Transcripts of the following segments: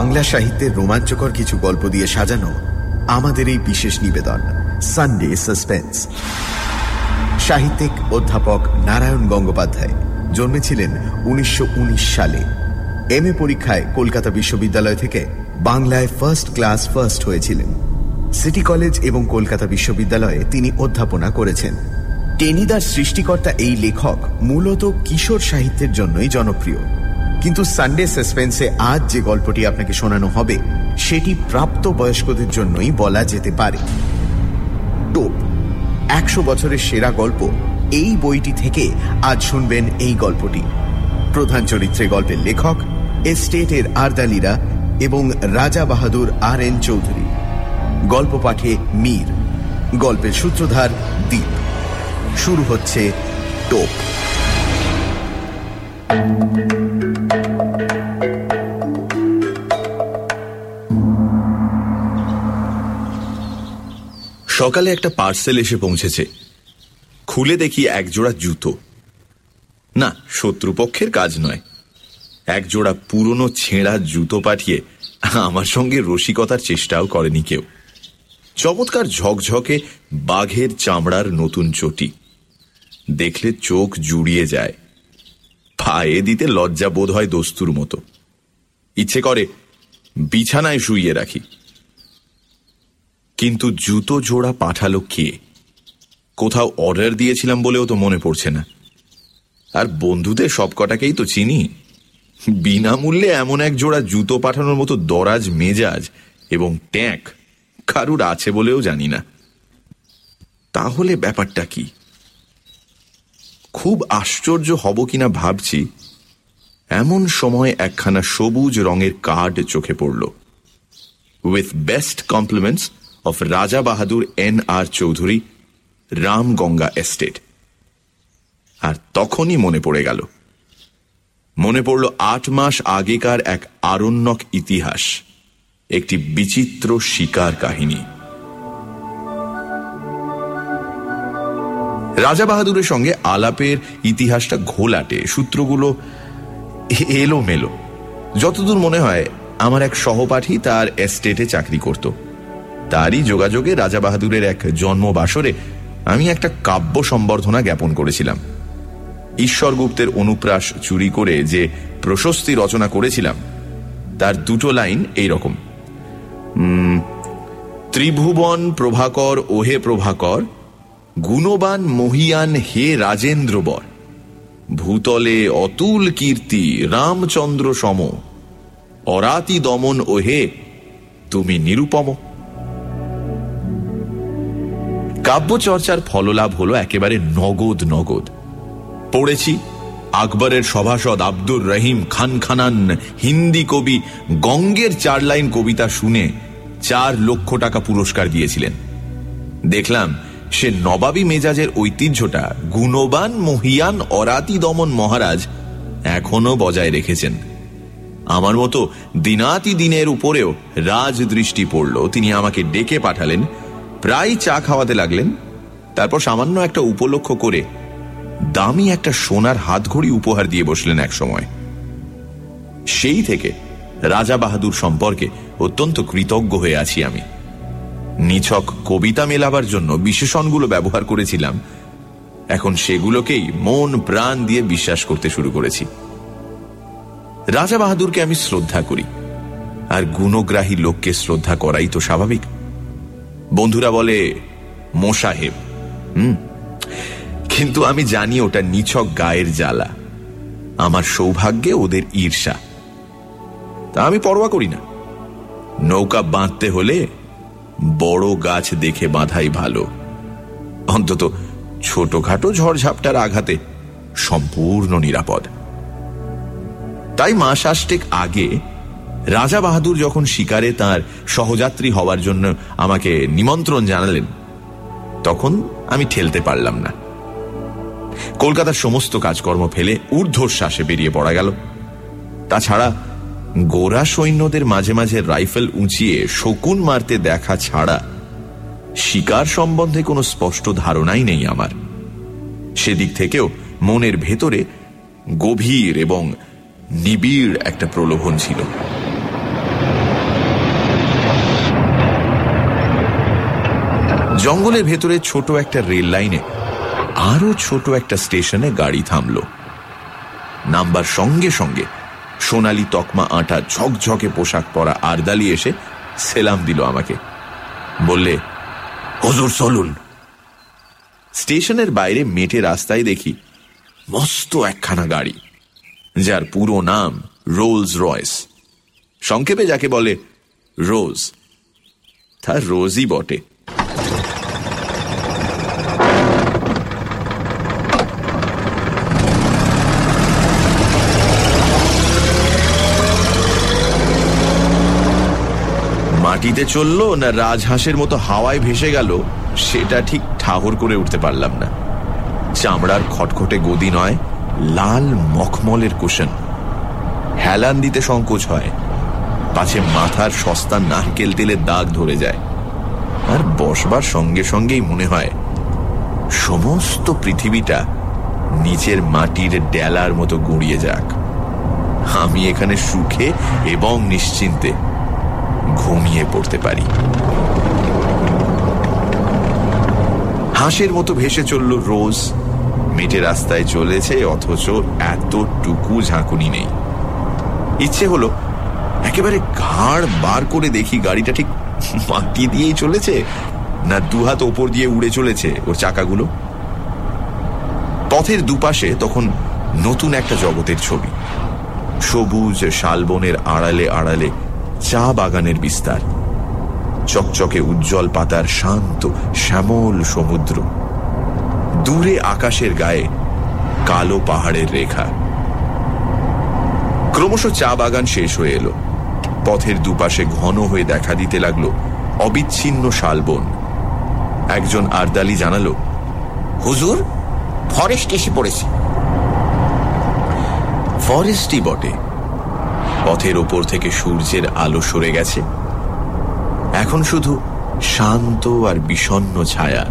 বাংলা সাহিত্যের রোমাঞ্চকর কিছু গল্প দিয়ে সাজানো আমাদের এই বিশেষ নিবেদন সানডে সাসপেন্স সাহিত্যিক অধ্যাপক নারায়ণ গঙ্গোপাধ্যায় জন্মেছিলেন উনিশশো উনিশ সালে। এম এ পরীক্ষায় কলকাতা বিশ্ববিদ্যালয় থেকে বাংলায় ফার্স্ট ক্লাস ফার্স্ট হয়েছিলেন। সিটি কলেজ এবং কলকাতা বিশ্ববিদ্যালয়ে তিনি অধ্যাপনা করেছেন। টেনিদার সৃষ্টিকর্তা এই লেখক মূলত কিশোর সাহিত্যের জন্যই জনপ্রিয়। কিন্তু সানডে সাসপেন্সে আজ যে গল্পটি আপনাকে শোনানো হবে, সেটি প্রাপ্ত বয়স্কদের জন্যই বলা যেতে পারে। টোপ একশো বছরের সেরা গল্প এই বইটি থেকে আজ শুনবেন এই গল্পটি। প্রধান চরিত্রে গল্পের লেখক, এস্টেটের আরদালিরা এবং রাজা বাহাদুর আর এন চৌধুরী। গল্প পাঠে মীর, গল্পের সূত্রধার দ্বীপ শুরু হচ্ছে টোপ সকালে একটা পার্সেল এসে পৌঁছেছে। খুলে দেখি একজোড়া জুতো। না, শত্রুপক্ষের কাজ নয়। একজোড়া পুরনো ছেঁড়া জুতো পাঠিয়ে আমার সঙ্গে রসিকতার চেষ্টাও করেনি কেউ। চমৎকার ঝকঝকে বাঘের চামড়ার নতুন চটি। দেখলে চোখ জুড়িয়ে যায়। পায়ে দিতে লজ্জা বোধ হয় দস্তুর মতো। ইচ্ছে করে বিছানায় শুইয়ে রাখি। কিন্তু জুতো জোড়া পাঠালো কে? কোথাও অর্ডার দিয়েছিলাম বলেও তো মনে পড়ছে না। আর বন্ধুদের সব কটাকেই তো চিনি। বিনামূল্যে এমন এক জোড়া জুতো পাঠানোর মতো দরাজ মেজাজ এবং ট্যাঁক কারুর আছে বলেও জানি না। তাহলে ব্যাপারটা কি? খুব আশ্চর্য হব কিনা ভাবছি। এমন সময় একখানা সবুজ রঙের কার্ড চোখে পড়ল। With best compliments of Raja Bahadur N R Chowdhury Ramganga estate আর তখনই মনে পড়ে গেল। মনে পড়ল আট মাস আগেকার এক আরণ্যক ইতিহাস, একটি বিচিত্র শিকার কাহিনী। রাজা বাহাদুরের সঙ্গে আলাপের ইতিহাসটা ঘোলাটে, সূত্রগুলো এলো মেলো যতদূর মনে হয়, আমার এক সহপাঠী তার এস্টেটে চাকরি করত। তারই যোগাযোগে রাজা বাহাদুরের এক জন্মবাসরে আমি একটা কাব্য সম্বর্ধনা জ্ঞাপন করেছিলাম। ঈশ্বরগুপ্তের অনুপ্রাস চুরি করে যে প্রশস্তি রচনা করেছিলাম, তার দুটো লাইন এই রকম ত্রিভুবন প্রভাকর ওহে প্রভাকর, গুণবান মহিয়ান হে রাজেন্দ্র বর ভূতলে অতুল কীর্তি রামচন্দ্র সম, অরাতি দমন ওহে, তুমি নিরুপম। কাব্যচর্চার ফললাভ হলো একেবারে নগদ নগদ। পড়েছি আকবরের সভাসদ আব্দুর রহিম খান খানান হিন্দি কবি গঙ্গের চার লাইন কবিতা শুনে চার লক্ষ টাকা পুরস্কার দিয়েছিলেন। দেখলাম সে নবাবী মেজাজের ঐতিহ্যটা গুণবান মহিয়ান অরাতি দমন মহারাজ এখনও বজায় রেখেছেন। আমার মতো দিনাতি দিনের উপরেও রাজ দৃষ্টি পড়ল। তিনি আমাকে ডেকে পাঠালেন প্রায় চা খাওয়াতে লাগলেন, তারপর সামান্য একটা উপলক্ষ করে দামি একটা সোনার হাতঘড়ি উপহার দিয়ে বসলেন এক সময়। সেই থেকে রাজা বাহাদুর সম্পর্কে অত্যন্ত কৃতজ্ঞ হয়ে আছি আমি। নিছক কবিতা মেলাবার জন্য বিশেষণগুলো ব্যবহার করেছিলাম। এখন সেগুলোকেই মন প্রাণ দিয়ে বিশ্বাস করতে শুরু করেছি। রাজা বাহাদুরকে আমি শ্রদ্ধা করি, আর গুণগ্রাহী লোককে শ্রদ্ধা করাই তো স্বাভাবিক। বন্ধুরা বলে মোসাহেব হুম? কিন্তু আমি জানি ওটা নিছক গায়ের জ্বালা। আমার সৌভাগ্যে ওদের ঈর্ষা। তা আমি পরোয়া করি না। নৌকা বাঁধতে হলে বড় গাছ দেখে বাঁধাই ভালো। অন্তত ছোটখাটো ঝড়ঝাপটার আঘাতে সম্পূর্ণ নিরাপদ। তাই মাস আষ্টেক আগে রাজা বাহাদুর যখন শিকারে তার সহযাত্রী হওয়ার জন্য আমাকে নিমন্ত্রণ জানালেন, তখন আমি ঠেলতে পারলাম না। কলকাতার সমস্ত কাজকর্ম ফেলে ঊর্ধ্বশ্বাসে বেরিয়ে পড়া গেল। তাছাড়া গোরা সৈন্যদের মাঝে মাঝে রাইফেল উঁচিয়ে শকুন মারতে দেখা ছাড়া শিকার সম্বন্ধে কোনো স্পষ্ট ধারণাই নেই আমার। সেদিক থেকেও মনের ভেতরে গভীর এবং নিবিড় একটা প্রলোভন ছিল। জঙ্গলের ভেতরে ছোট একটা রেল লাইনে, আরও ছোট একটা স্টেশনে গাড়ি থামল। নাম্বার সঙ্গে সঙ্গে সোনালি তকমা আটা ঝকঝকে পোশাক পরা আরদালি এসে সেলাম দিল আমাকে। বললে, হজুর, চলুন। স্টেশনের বাইরে মেটে রাস্তায় দেখি মস্ত একখানা গাড়ি, যার পুরো নাম রোলস রয়েস। সংক্ষেপে যাকে বলে রোজ। তার রোজই বটে। মাটিতে চলল না রাজহাঁসের মতো হাওয়ায় ভেসে গেল, সেটা ঠিক ঠাহর করে উঠতে পারলাম না। চামড়ার খটখটে গদি নয়, লাল মখমলের কুশন। হেলান দিতে সংকোচ হয়। পাছে মাথার সস্তা নারকেল তেলের দাগ ধরে যায়। আর বসবার সঙ্গে সঙ্গেই মনে হয়, সমস্ত পৃথিবীটা নিচের মাটির ডেলার মতো গুঁড়িয়ে যাক। আমি এখানে সুখে এবং নিশ্চিন্তে ঘুমিয়ে পড়তে পারি। হাঁসের মতো ভেসে চলল রোজ। মেটে রাস্তায় চলেছে, অথচ এতটুকু ঝাঁকুনি নেই। ইচ্ছে হলো একেবারে ঘাড় বার করে দেখি গাড়িটা ঠিক মাটি দিয়েই চলেছে, না দুহাত ওপর দিয়ে উড়ে চলেছে ওর চাকাগুলো। পথের দুপাশে তখন নতুন একটা জগতের ছবি। সবুজ শালবনের আড়ালে আড়ালে চা বাগানের বিস্তার। চকচকে উজ্জ্বল পাতার শান্ত, শ্যামল সমুদ্র। দূরে আকাশের গায়ে কালো পাহাড়ের রেখা। ক্রমশ চা বাগান শেষ হয়ে এলো। পথের দুপাশে ঘন হয়ে দেখা দিতে লাগল অবিচ্ছিন্ন শালবন। একজন আরদালি জানালো, হুজুর, ফরেস্ট এসে পড়েছে। ফরেস্টই বটে। পথের ওপর থেকে সূর্যের আলো সরে গেছে। এখন শুধু শান্ত আর বিষণ্ন ছায়া।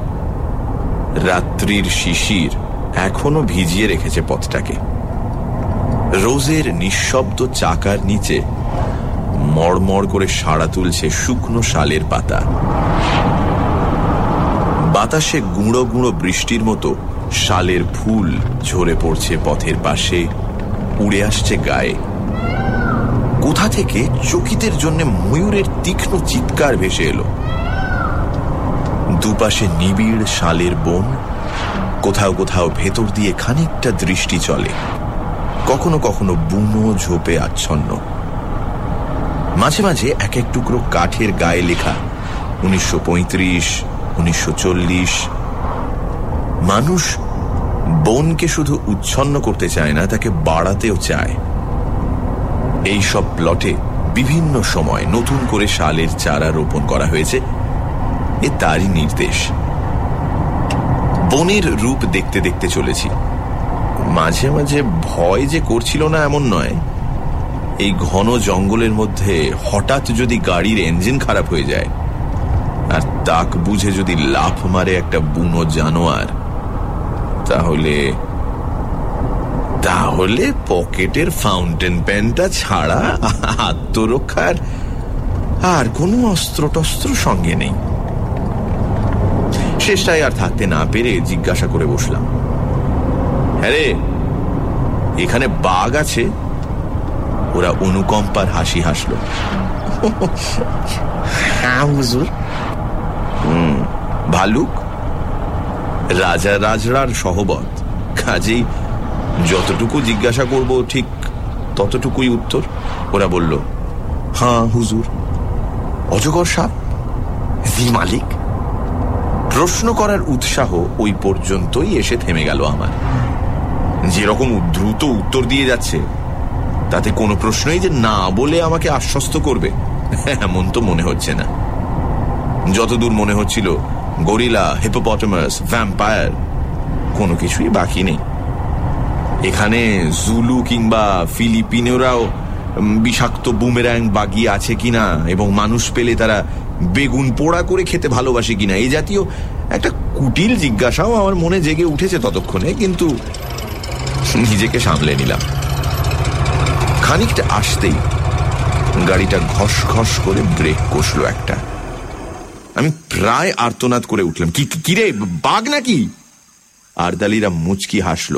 রাত্রির শিশির এখনও ভিজিয়ে রেখেছে পথটাকে। রোজের নিঃশব্দ চাকার নিচে মড়মড় করে সাড়া তুলছে শুকনো শালের পাতা। বাতাসে গুঁড়ো গুঁড়ো বৃষ্টির মতো শালের ফুল ঝরে পড়ছে পথের পাশে, উড়ে আসছে গায়ে। কোথা থেকে চকিতের জন্য ময়ূরের তীক্ষ্ণ চিৎকার ভেসে এলো? দুপাশে নিবিড় শালের বন, কোথাও কোথাও ভেতর দিয়ে খানিকটা দৃষ্টি চলে। কখনো কখনো বুনো ঝোপে আচ্ছন্ন। মাঝে মাঝে এক এক টুকরো কাঠের গায়ে লেখা, উনিশশো পঁয়ত্রিশ, উনিশশো মানুষ বনকে শুধু উচ্ছন্ন করতে চায় না, তাকে বাড়াতেও চায়। এই সব প্লটে বিভিন্ন সময় নতুন করে শালের চারা রোপণ করা হয়েছে। এ তারই নির্দেশ। বনের রূপ দেখতে দেখতে চলেছি। মাঝে মাঝে ভয় যে করছিল না এমন নয়। এই ঘন জঙ্গলের মধ্যে হঠাৎ যদি গাড়ির ইঞ্জিন খারাপ হয়ে যায়, আর তাক বুঝে যদি লাফ মারে একটা বুনো জানোয়ার, তাহলে তাহলে পকেটের ফাউন্টেন পেনটা ছাড়া আত্মরক্ষার আর কোনো অস্ত্র টস্ত্র সঙ্গে নেই। শেষটায় আর থাকতে না পেরে জিজ্ঞাসা করে বসলাম। হ্যাঁ এখানে বাঘ আছে। ওরা অনুকম্পার হাসি হাসল। হ্যাঁ হুজুর। হুম ভালুক রাজা রাজরার সহবত কাজেই যতটুকু জিজ্ঞাসা করব, ঠিক ততটুকুই উত্তর। ওরা বলল হ্যাঁ হুজুর। অজগর সাপ? জি, মালিক। প্রশ্ন করার উৎসাহ ওই পর্যন্তই এসে থেমে গেল আমার। যেরকম দ্রুত উত্তর দিয়ে যাচ্ছে, তাতে কোনো প্রশ্নই যে না বলে আমাকে আশ্বস্ত করবে, এমন তো মনে হচ্ছে না। যতদূর মনে হচ্ছিল, গরিলা, হিপোপটেমাস, ভ্যাম্পায়ার, কোনো কিছুই বাকি নেই। এখানে জুলু কিংবা ফিলিপিনোরাও বিষাক্ত বুমেরাং বাগিয়ে আছে কিনা এবং মানুষ পেলে তারা বেগুন পোড়া করে খেতে ভালোবাসে কিনা, এই জাতীয় একটা কুটিল জিজ্ঞাসাও আমার মনে জেগে উঠেছে ততক্ষণে, কিন্তু নিজেকে সামলে নিলাম। খানিকটা আসতেই গাড়িটা ঘস ঘস করে ব্রেক কষল একটা। আমি প্রায় আর্তনাদ করে উঠলাম। কি কিরে বাঘ নাকি? আরদালিরা মুচকি হাসল।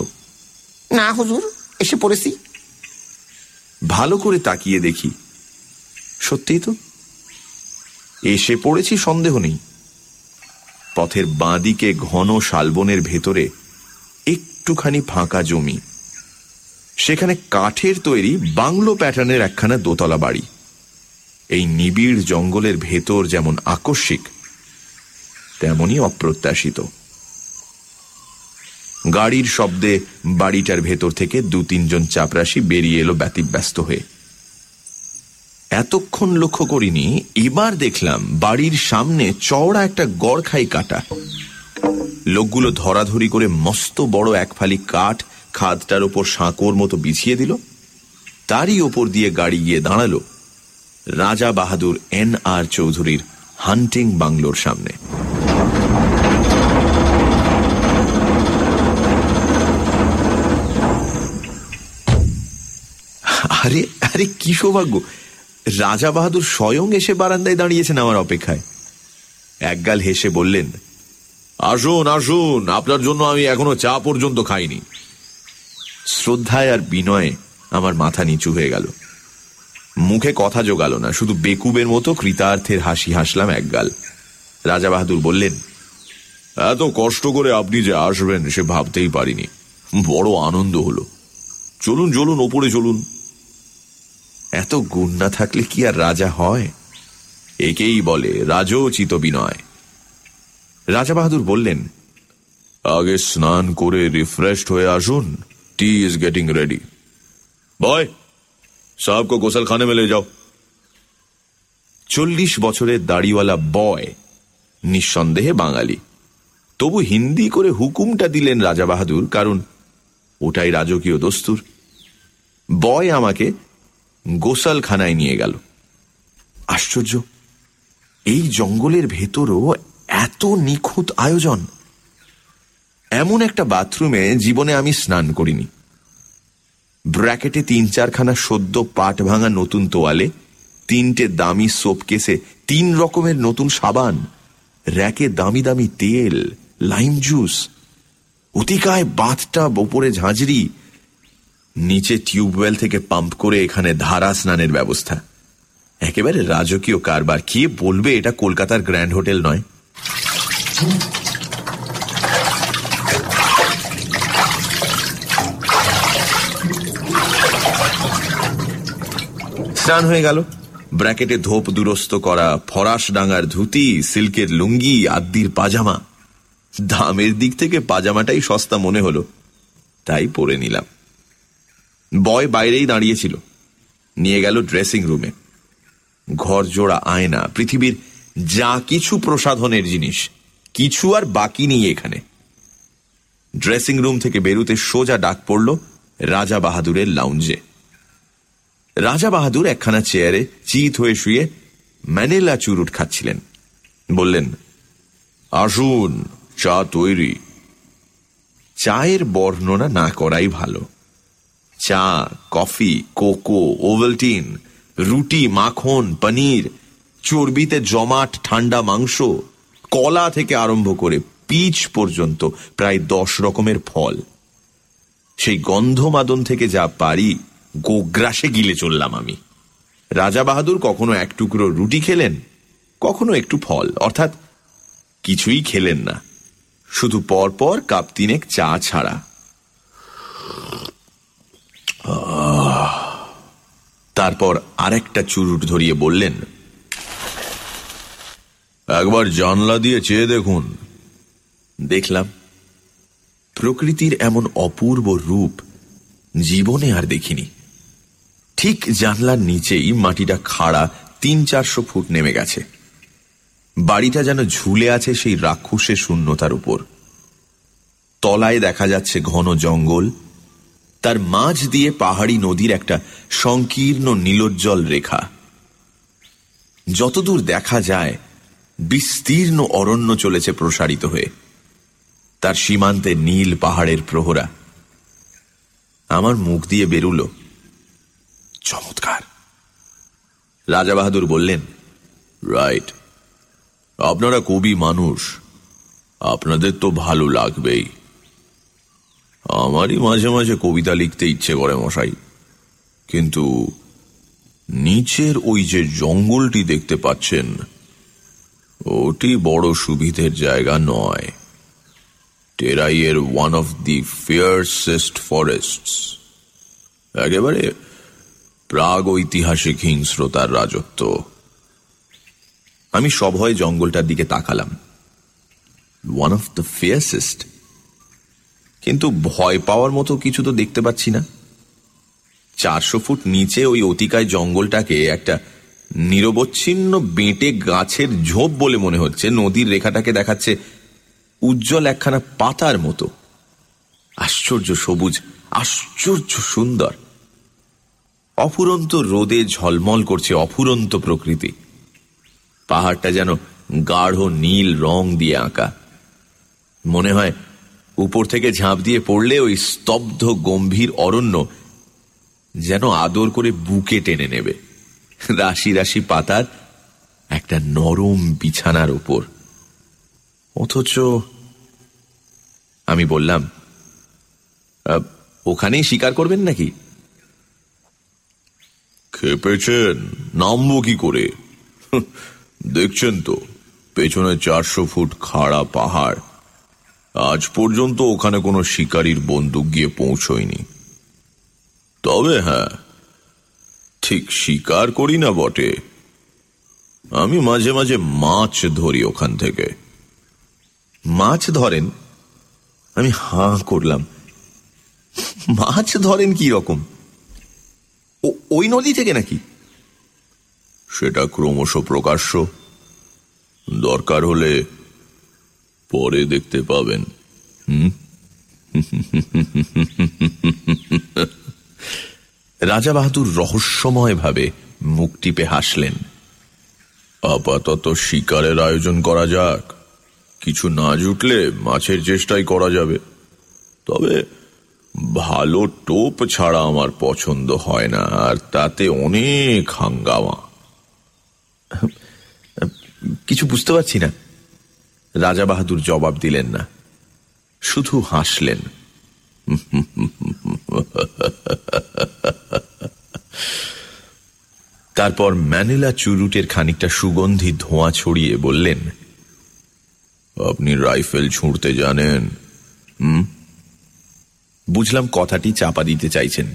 না, হুজুর, এসে পড়েছি। ভালো করে তাকিয়ে দেখি। সত্যিই তো? এসে পড়েছি, সন্দেহ নেই। পথের বাঁদিকে ঘন শালবনের ভেতরে একটুখানি ফাঁকা জমি। সেখানে কাঠের তৈরি বাংলো প্যাটার্নের একখানা দোতলা বাড়ি। এই নিবিড় জঙ্গলের ভেতর যেমন আকস্মিক তেমনই অপ্রত্যাশিত। গাড়ির শব্দে বাড়িটার ভেতর থেকে দু তিনজন চাপরাশি বেরিয়ে এলো ব্যতিব্যস্ত হয়ে। এতক্ষণ লক্ষ্য করিনি, এবার দেখলাম বাড়ির সামনে চওড়া একটা গড়খাই কাটা। লোকগুলো ধরাধরি করে মস্ত বড় এক ফালি কাঠ খাদটার ওপর সাঁকোর মতো বিছিয়ে দিল। তারই ওপর দিয়ে গাড়ি গিয়ে দাঁড়াল রাজা বাহাদুর এন আর চৌধুরীর হান্টিং বাংলোর সামনে। আরে আরে কি সৌভাগ্য। রাজা বাহাদুর স্বয়ং এসে বারান্দায় দাঁড়িয়েছেন আমার অপেক্ষায়। একগাল হেসে বললেন, আসুন আসুন, আপনার জন্য আমি এখনও চা পর্যন্ত খাইনি। শ্রদ্ধায় আর বিনয়ে আমার মাথা নিচু হয়ে গেল। মুখে কথা জোগালো না, শুধু বেকুবের মতো কৃতার্থের হাসি হাসলাম একগাল। রাজা বাহাদুর বললেন, এত কষ্ট করে আপনি যে আসবেন সে ভাবতেই পারিনি। বড় আনন্দ হলো। চলুন চলুন, ওপরে চলুন। এত গুণ না থাকলে কি আর রাজা হয়? একেই বলে রাজোচিত বিনয়। রাজা বাহাদুর বললেন, আগে স্নান করে রিফ্রেশড হয়ে আসুন tea is getting ready boy সাহব কো গোসল খানে মেলে যাও। চল্লিশ বছরের দাড়িওয়ালা বয়, নিঃসন্দেহে বাঙালি। তবু হিন্দি করে হুকুমটা দিলেন রাজা বাহাদুর, কারণ ওটাই রাজকীয় দস্তুর। বয় আমাকে গোসালখানায় নিয়ে গেল। আশ্চর্য, এই জঙ্গলের ভেতরও এত নিখুঁত আয়োজন। এমন একটা বাথরুমে জীবনে আমি স্নান করিনি। ব্র্যাকেটে তিন চারখানা সদ্য পাট ভাঙা নতুন তোয়ালে, তিনটে দামি সোপ কেসে তিন রকমের নতুন সাবান, র্যাকে দামি দামি তেল, লাইম জুস, অতিকায় বাথটা ওপরে ঝাঁঝরি নিচে টিউবওয়েল থেকে পাম্প করে এখানে ধারা স্নানের ব্যবস্থা। একেবারে রাজকীয় কারবার। কে বলবে এটা কলকাতার গ্র্যান্ড হোটেল নয়? স্নান হয়ে গেল। ব্র্যাকেটে ধোপ দুরস্ত করা, ফরাস ডাঙ্গার ধুতি, সিল্কের লুঙ্গি, আদ্দির পাজামা। দামের দিক থেকে পাজামাটাই সস্তা মনে হলো। তাই পরে নিলাম। বয় বাইরেই দাঁড়িয়েছিল। নিয়ে গেল ড্রেসিং রুমে। ঘর জোড়া আয়না, পৃথিবীর যা কিছু প্রসাধনের জিনিস, কিছু আর বাকি নেই এখানে। ড্রেসিং রুম থেকে বেরুতে সোজা ডাক পড়ল রাজা বাহাদুরের লাউঞ্জে। রাজা বাহাদুর একখানা চেয়ারে চিত হয়ে শুয়ে ম্যানেলা চুরুট খাচ্ছিলেন। বললেন, আসুন, চা তৈরি। চায়ের বর্ণনা না করাই ভালো। চা, কফি, কোকো ওভেলটিন রুটি, মাখন, পনির, চর্বিতে জমাট, ঠান্ডা মাংস, কলা থেকে আরম্ভ করে পিচ পর্যন্ত প্রায় দশ রকমের ফল। সেই গন্ধমাদন থেকে যা পারি, গোগ্রাসে গিলে চললাম আমি। রাজা বাহাদুর কখনো এক টুকরো রুটি খেলেন, কখনো একটু ফল, অর্থাৎ কিছুই খেলেন না। শুধু পরপর কাপ তিনেক চা ছাড়া। তারপর আরেকটা চুরুট ধরিয়ে বললেন, একবার জানলা দিয়ে চেয়ে দেখুন। দেখলাম, প্রকৃতির এমন অপূর্ব রূপ জীবনে আর দেখিনি। ঠিক জানলার নিচেই মাটিটা খাড়া তিন চারশো ফুট নেমে গেছে। বাড়িটা যেন ঝুলে আছে সেই রাক্ষসের শূন্যতার উপর। তলায় দেখা যাচ্ছে ঘন জঙ্গল তার মাঝ দিয়ে পাহাড়ি নদীর একটা সংকীর্ণ নীলোজ্জ্বল রেখা। যতদূর দেখা যায়, বিস্তীর্ণ অরণ্য চলেছে প্রসারিত হয়ে। তার সীমান্তে নীল পাহাড়ের প্রহরা। আমার মুখ দিয়ে বেরুল, চমৎকার। রাজা বাহাদুর বললেন, রাইট। আপনারা কবি মানুষ। আপনাদের তো ভালো লাগবেই। আমারই মাঝে মাঝে কবিতা লিখতে ইচ্ছে করে মশাই। কিন্তু নিচের ওই যে জঙ্গলটি দেখতে পাচ্ছেন, ওটি বড় সুবিধের জায়গা নয়। টেরাইয়ের one of the fiercest forest একেবারে প্রাগ ঐতিহাসিক হিংস্রতার রাজত্ব। আমি সভয় জঙ্গলটার দিকে তাকালাম। ওয়ান অফ দ্য ফিয়ারসেস্ট কিন্তু ভয় পাওয়ার মতো কিছু তো দেখতে পাচ্ছি না। চারশো ফুট নিচে ওই অতিকায় জঙ্গলটাকে একটা নিরবচ্ছিন্ন বেঁটে গাছের ঝোপ বলে মনে হচ্ছে। নদীর রেখাটাকে দেখাচ্ছে উজ্জ্বল একখানা পাতার মতো। আশ্চর্য সবুজ, আশ্চর্য সুন্দর। অফুরন্ত রোদে ঝলমল করছে অফুরন্ত প্রকৃতি। পাহাড়টা যেন গাঢ় নীল রং দিয়ে আঁকা। মনে হয় উপর থেকে ঝাঁপ দিয়ে পড়লে ওই স্তব্ধ, গম্ভীর অরণ্য যেন আদর করে বুকে টেনে নেবে। রাশি রাশি পাতার একটা নরম বিছানার ওপর অথচ আমি বললাম ওখানেই স্বীকার করবেন নাকি? খেপেছেন, নামবো কি করে? দেখছেন তো, পেছনে চারশো ফুট খাড়া পাহাড়। আজ পর্যন্ত ওখানে কোনো শিকারীর বন্দুক গিয়ে পৌঁছয়নি। তবে হ্যাঁ ঠিক শিকার করি না বটে। আমি মাঝে মাঝে মাছ ধরি ওখান থেকে। মাছ ধরেন? আমি হাঁ করলাম। মাছ ধরেন কি রকম? ওই নদী থেকে নাকি? সেটা ক্রমশ প্রকাশ্য। দরকার হলে পরে দেখতে পাবেন। হুম? রাজা বাহাদুর রহস্যময় ভাবে মুখ টিপে হাসলেন। আপাতত শিকারের আয়োজন করা যাক। কিছু না জুটলে মাছের চেষ্টাই করা যাবে। তবে ভালো টোপ ছাড়া আমার পছন্দ হয় না, আর তাতে অনেক হাঙ্গামা। কিছু বুঝতে পারছি না। রাজা বাহাদুর জবাব দিলেন না। শুধু হাসলেন। তারপর ম্যানিলা চুরুটের খানিকটা সুগন্ধি ধোঁয়া ছড়িয়ে বললেন, আপনি রাইফেল ছুঁড়তে জানেন বুঝলাম কথাটি চাপা দিতে চাইছেন।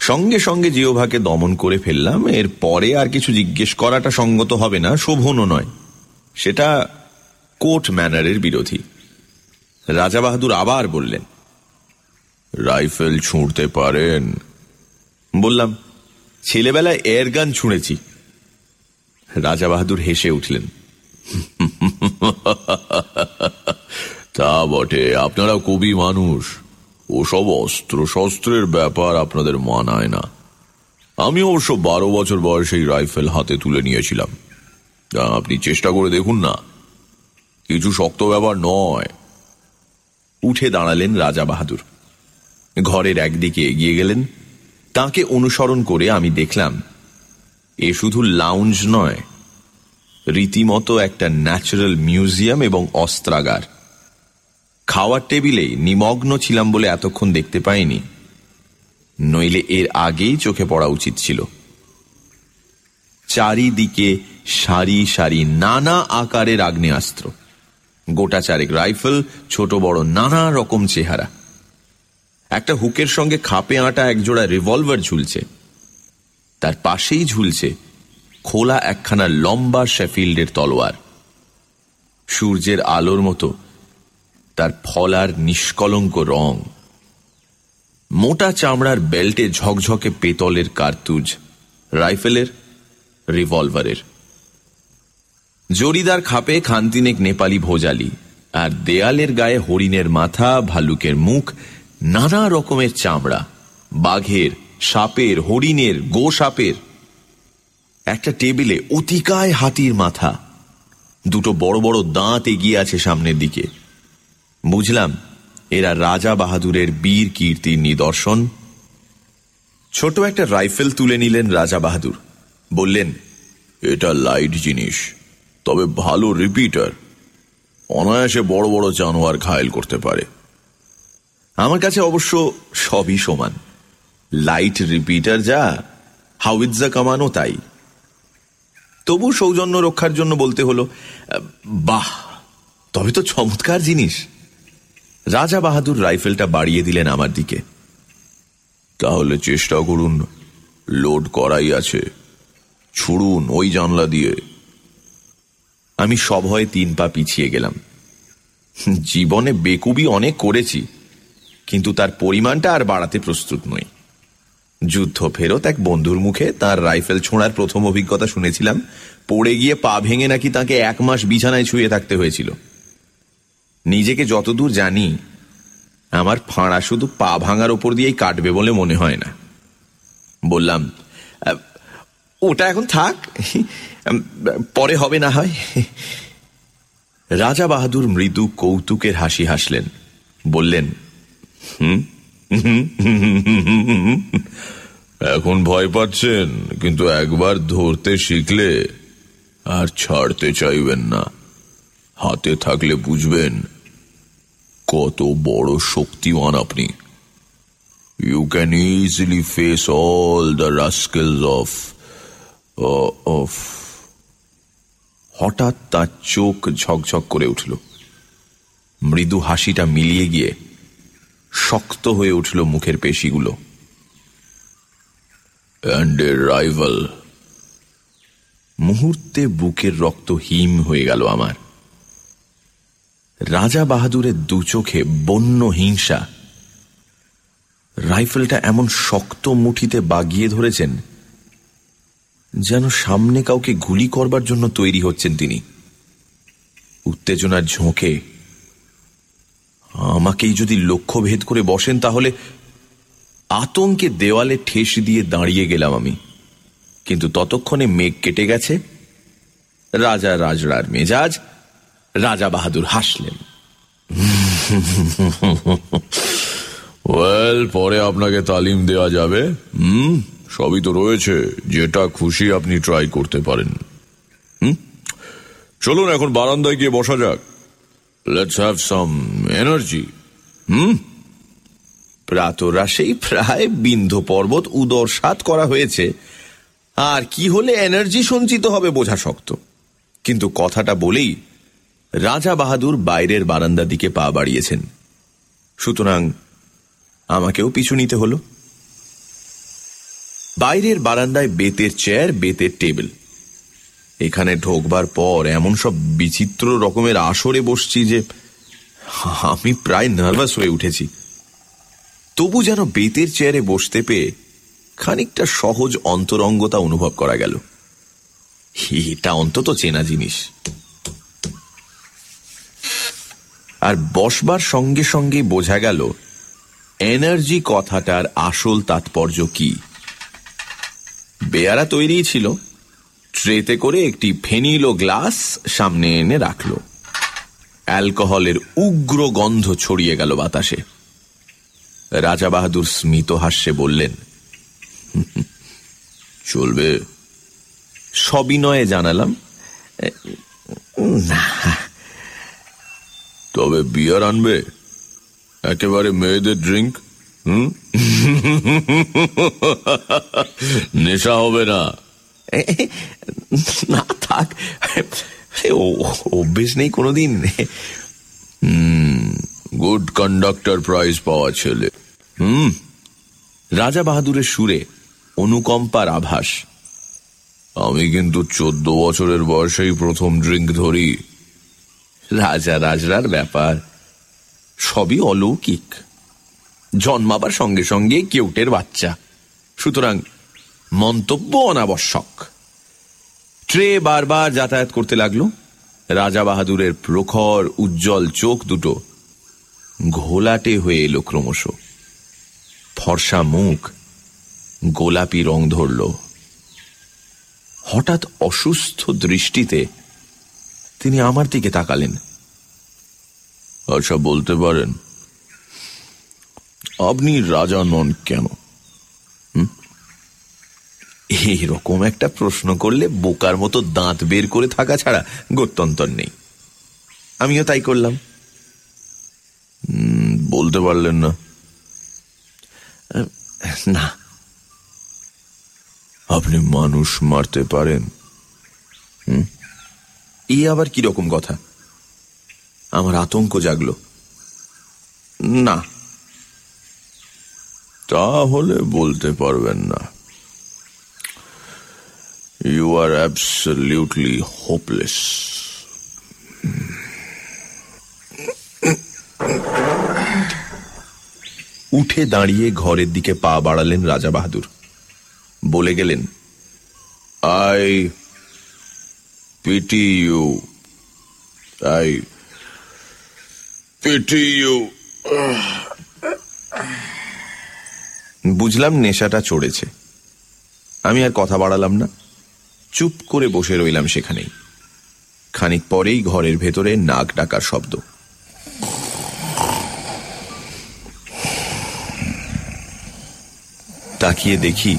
সঙ্গে সঙ্গে জিওভাকে দমন করে ফেললাম এর পরে আর কিছু জিজ্ঞেস করাটা সঙ্গত হবে না, শোভনও নয়। সেটা কোর্ট ম্যানারের বিরোধী। রাজা বাহাদুর আবার বললেন, রাইফেল ছুঁড়তে পারেন। বললাম, ছেলেবেলায় এয়ারগান ছুঁড়েছি রাজা বাহাদুর হেসে উঠলেন তা বটে আপনারা কবি মানুষ। ওসব অস্ত্র শস্ত্রের ব্যাপার আপনাদের মানায় না। আমি অবশ্য বারো বছর বয়সে রাইফেল হাতে তুলে নিয়েছিলাম। আপনি চেষ্টা করে দেখুন না। কিছু শক্ত ব্যাপার নয়। উঠে দাঁড়ালেন রাজা বাহাদুর। ঘরের একদিকে এগিয়ে গেলেন। তাকে অনুসরণ করে আমি দেখলাম, এ শুধু লাউঞ্জ নয়, রীতিমতো একটা ন্যাচারাল মিউজিয়াম এবং অস্ত্রাগার। খাওয়ার টেবিলে নিমগ্ন ছিলাম বলে এতক্ষণ দেখতে পাইনি। নইলে এর আগেই চোখে পড়া উচিত ছিল। চারিদিকে সারি সারি নানা আকারের আগ্নেয়াস্ত্র। গোটা চারেক রাইফেল, ছোট বড় নানা রকম চেহারা। একটা হুকের সঙ্গে খাপে আটা একজোড়া রিভলভার ঝুলছে। তার পাশেই ঝুলছে খোলা একখানা লম্বা শেফিল্ডের তলোয়ার। সূর্যের আলোর মতো, তার ফলার নিষ্কলঙ্ক রং। মোটা চামড়ার বেল্টে ঝকঝকে পেতলের কার্তুজ, রাইফেলের, রিভলভারের। জরিদার খাপে খান্তিনেক নেপালি ভোজালি, আর দেয়ালের গায়ে হরিণের মাথা, ভালুকের মুখ, নানা রকমের চামড়া, বাঘের, সাপের, হরিণের, গো সাপের। একটা টেবিলে অতিকায় হাতির মাথা। দুটো বড় বড় দাঁত এগিয়ে আছে সামনের দিকে। বুঝলাম, এরা রাজা বাহাদুরের বীর কীর্তির নিদর্শন। ছোট একটা রাইফেল তুলে নিলেন রাজা বাহাদুর। বললেন, এটা লাইট জিনিস। তবে ভালো রিপিটার। অনায়াসে বড় বড় জানোয়ার ঘায়েল করতে পারে। আমার কাছে অবশ্য সবই সমান। লাইট রিপিটার যা হাউইৎজা কামানো তাই। তবু সৌজন্য রক্ষার জন্য বলতে হলো, বাহ, তবে তো চমৎকার জিনিস। রাজা বাহাদুর রাইফেলটা বাড়িয়ে দিলেন আমার দিকে। তাহলে চেষ্টা করুন, লোড করাই আছে। ছুড়ুন ওই জানলা দিয়ে। আমি সভয়ে তিন পা পিছিয়ে গেলাম। জীবনে বেকুবি অনেক করেছি, কিন্তু তার পরিমাণটা আর বাড়াতে প্রস্তুত নই। যুদ্ধ ফেরত এক বন্ধুর মুখে তার রাইফেল ছোঁড়ার প্রথম অভিজ্ঞতা শুনেছিলাম, পড়ে গিয়ে পা ভেঙে নাকি তাকে এক মাস বিছানায় ছুঁয়ে থাকতে হয়েছিল। নিজেকে যতদূর জানি, আমার ফাঁড়া শুধু পা ভাঙার ওপর দিয়েই কাটবে বলে মনে হয় না। বললাম ওটা এখন থাক। পরে হবে না হয়। রাজা বাহাদুর মৃদু কৌতুকের হাসি হাসলেন। বললেন এখন ভয় পাচ্ছেন, কিন্তু একবার ধরতে শিখলে আর ছাড়তে চাইবেন না। হাতে থাকলে বুঝবেন কত বড় শক্তিমান আপনি। You can easily face all the rascals of of হঠাৎ তার চোখ ঝকঝক করে উঠল। মৃদু হাসিটা মিলিয়ে গিয়ে শক্ত হয়ে উঠল মুখের পেশিগুলো। অ্যান্ড রাইভাল মুহূর্তে বুকের রক্ত হিম হয়ে গেল আমার। রাজা বাহাদুরের দু চোখে বন্য হিংসা। রাইফেলটা এমন শক্ত মুঠিতে বাগিয়ে ধরেছেন যেন সামনে কাউকে গুলি করবার জন্য তৈরি হচ্ছেন তিনি। উত্তেজনার ঝোঁকে আমাকেই যদি লক্ষ্য ভেদ করে বসেন তাহলে আতঙ্কে দেওয়ালে ঠেস দিয়ে দাঁড়িয়ে গেলাম আমি। কিন্তু ততক্ষণে মেঘ কেটে গেছে। রাজা রাজরার মেজাজ, রাজা বাহাদুর হাসলেন। ওয়েল পরে আপনাকে তালিম দেওয়া যাবে। হুম? সবই তো রয়েছে, যেটা খুশি আপনি ট্রাই করতে পারেন। হুম? চলুন এখন বারান্দায় গিয়ে বসা যাক। Let's have some energy hmm? প্রাতরাশেই প্রায় বিন্ধ পর্বত উদর সাত করা হয়েছে। আর কি হলে এনার্জি সঞ্চিত হবে বোঝা শক্ত। কিন্তু কথাটা বলেই রাজা বাহাদুর বাইরের বারান্দার দিকে পা বাড়িয়েছেন। সুতরাং আমাকেও পিছু নিতে হলো। বাইরের বারান্দায় বেতের চেয়ার, বেতের টেবিল। এখানে ঢোকবার পর এমন সব বিচিত্র রকমের আসরে বসছি যে আমি প্রায় নার্ভাস হয়ে উঠেছি। তবু যেন বেতের চেয়ারে বসতে পেয়ে খানিকটা সহজ অন্তরঙ্গতা অনুভব করা গেল। এটা অন্তত চেনা জিনিস। আর বসবার সঙ্গে সঙ্গে বোঝা গেল, এনার্জি কথাটার আসল তাৎপর্য কি? বেয়ারা তৈরি ছিল। ট্রেতে করে একটি ফেনিল গ্লাস সামনে এনে রাখল। অ্যালকোহলের উগ্র গন্ধ ছড়িয়ে গেল বাতাসে। রাজা বাহাদুর স্মিত হাস্যে বললেন, চলবে। সবিনয়ে জানালাম। না। তবে বিয়ার আনবে। একেবারে মেয়েদের ড্রিঙ্ক, হুম? নেশা হবে না। না থাক। অভ্যেস নেই কোনোদিন। গুড কন্ডাক্টর প্রাইজ পাওয়া ছেলে। হুম রাজা বাহাদুরের সুরে অনুকম্পার আভাস। আমি কিন্তু চোদ্দ বছরের বয়সেই প্রথম ড্রিঙ্ক ধরি। রাজা রাজরার ব্যাপার। সবই অলৌকিক। জন্মাবার সঙ্গে সঙ্গে কেউটের বাচ্চা। সুতরাং মন্তব্য অনাবশ্যক। ট্রে বারবার যাতায়াত করতে লাগল। রাজা বাহাদুরের প্রখর, উজ্জ্বল চোখ দুটো ঘোলাটে হয়ে এলো ক্রমশ। ফর্সা মুখ, গোলাপি রং ধরল। হঠাৎ অসুস্থ দৃষ্টিতে তিনি আমার দিকে তাকালেন। আচ্ছা বলতে পারেন আপনি রাজা নন কেন? এইরকম একটা প্রশ্ন করলে বোকার মতো দাঁত বের করে থাকা ছাড়া গত্যন্তর নেই। আমিও তাই করলাম। বলতে পারলেন না। না। আপনি মানুষ মারতে পারেন। ই আবার কীরকম কথা? আমার আতঙ্ক জাগলো। না। তাহলে বলতে পারবেন না। ইউ আর অ্যাবসলিউটলি হোপলেস উঠে দাঁড়িয়ে ঘরের দিকে পা বাড়ালেন রাজা বাহাদুর। বলে গেলেন I pity you I pity you বুঝলাম নেশাটা চড়েছে। আমি আর কথা বাড়ালাম না। চুপ করে বসে রইলাম সেখানেই। খানিক পরেই ঘরের ভেতরে নাক ডাকার শব্দ। তাকিয়ে দেখি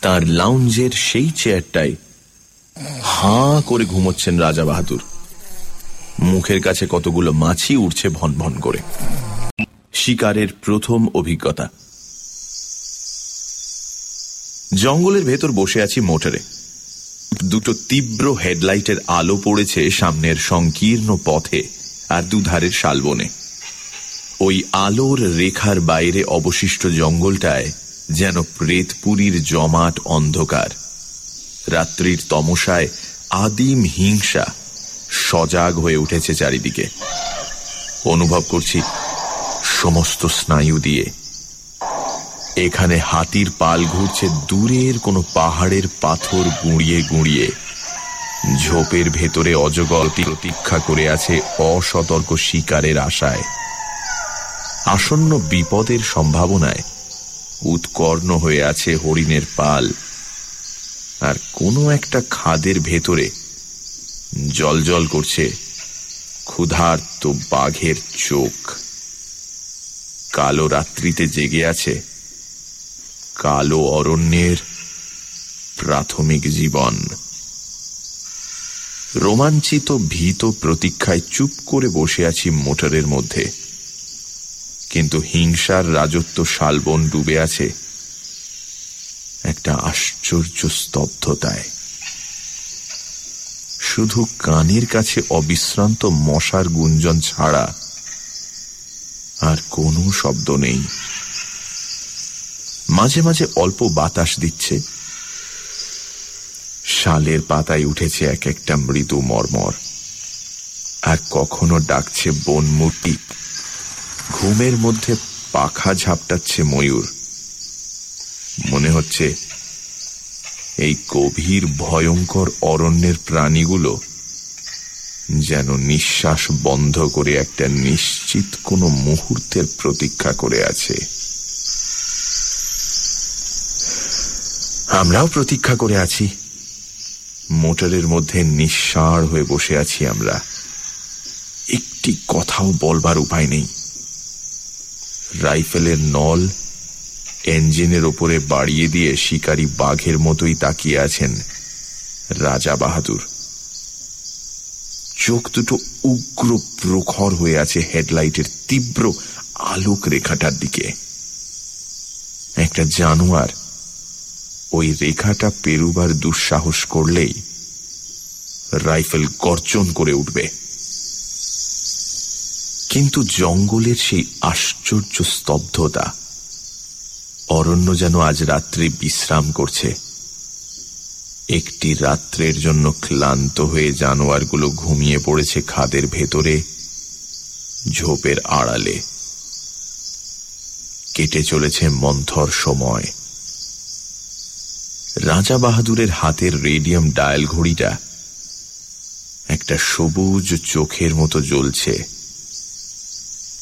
তার লাউঞ্জের সেই চেয়ারটায় হাঁ করে ঘুমোচ্ছেন রাজা বাহাদুর। মুখের কাছে কতগুলো মাছি উঠছে ভন ভন করে। শিকারের প্রথম অভিজ্ঞতা। জঙ্গলের ভেতর বসে আছি মোটরে। দুটো তীব্র হেডলাইটের আলো পড়েছে সামনের সংকীর্ণ পথে আর দুধারের শালবনে। ওই আলোর রেখার বাইরে অবশিষ্ট জঙ্গলটায় যেন প্রেতপুরীর জমাট অন্ধকার। রাত্রির তমসায় আদিম হিংসা সজাগ হয়ে উঠেছে চারিদিকে। অনুভব করছি সমস্ত স্নায়ু দিয়ে এখানে হাতির পাল ঘুরছে দূরের কোনো পাহাড়ের পাথর গুঁড়িয়ে গুঁড়িয়ে। ঝোপের ভেতরে অজগল প্রতীক্ষা করে আছে অসতর্ক শিকারের আশায়। আসন্ন বিপদের সম্ভাবনায় উৎকর্ণ হয়ে আছে হরিণের পাল। আর কোনো একটা খাদের ভেতরে জল করছে ক্ষুধার্ত বাঘের চোখ। কালো রাত্রিতে জেগে আছে কালো অরণ্যের প্রাথমিক জীবন। রোমাঞ্চিত ভীত প্রতীক্ষায় চুপ করে বসে আছি মোটরের মধ্যে। কিন্তু হিংসার রাজত্ব শালবন ডুবে আছে। একটা আশ্চর্য স্তব্ধতায়। শুধু কানের কাছে অবিশ্রান্ত মশার গুঞ্জন ছাড়া আর কোনো শব্দ নেই। মাঝে মাঝে অল্প বাতাস দিচ্ছে। শালের পাতায় উঠেছে এক একটা মৃদু মর্মর। আর কখনো ডাকছে বন মূর্তি। ঘুমের মধ্যে পাখা ঝাপটাচ্ছে ময়ূর। মনে হচ্ছে এই গভীর ভয়ঙ্কর অরণ্যের প্রাণীগুলো যেন নিঃশ্বাস বন্ধ করে একটা নিশ্চিত কোনো মুহূর্তের প্রতীক্ষা করে আছে। আমরাও প্রতীক্ষা করে আছি। মোটরের মধ্যে নিঃসার হয়ে বসে আছি আমরা। একটি কথাও বলবার উপায় নেই। রাইফেলের নল এঞ্জিনের ওপরে বাড়িয়ে দিয়ে শিকারী বাঘের মতোই তাকিয়ে আছেন রাজা বাহাদুর। চোখ দুটো উগ্র প্রখর হয়ে আছে হেডলাইটের তীব্র আলোক রেখাটার দিকে। একটা জানোয়ার ওই রেখাটা পেরুবার দুঃসাহস করলেই রাইফেল গর্জন করে উঠবে। কিন্তু জঙ্গলের সেই আশ্চর্য স্তব্ধতা, অরণ্য যেন আজ রাত্রে বিশ্রাম করছে। একটি রাত্রের জন্য ক্লান্ত হয়ে জানোয়ারগুলো ঘুমিয়ে পড়েছে খাদের ভেতরে, ঝোপের আড়ালে। কেটে চলেছে মন্থর সময়। রাজা বাহাদুরের হাতের রেডিয়াম ডায়াল ঘড়িটা একটা সবুজ চোখের মতো জ্বলছে।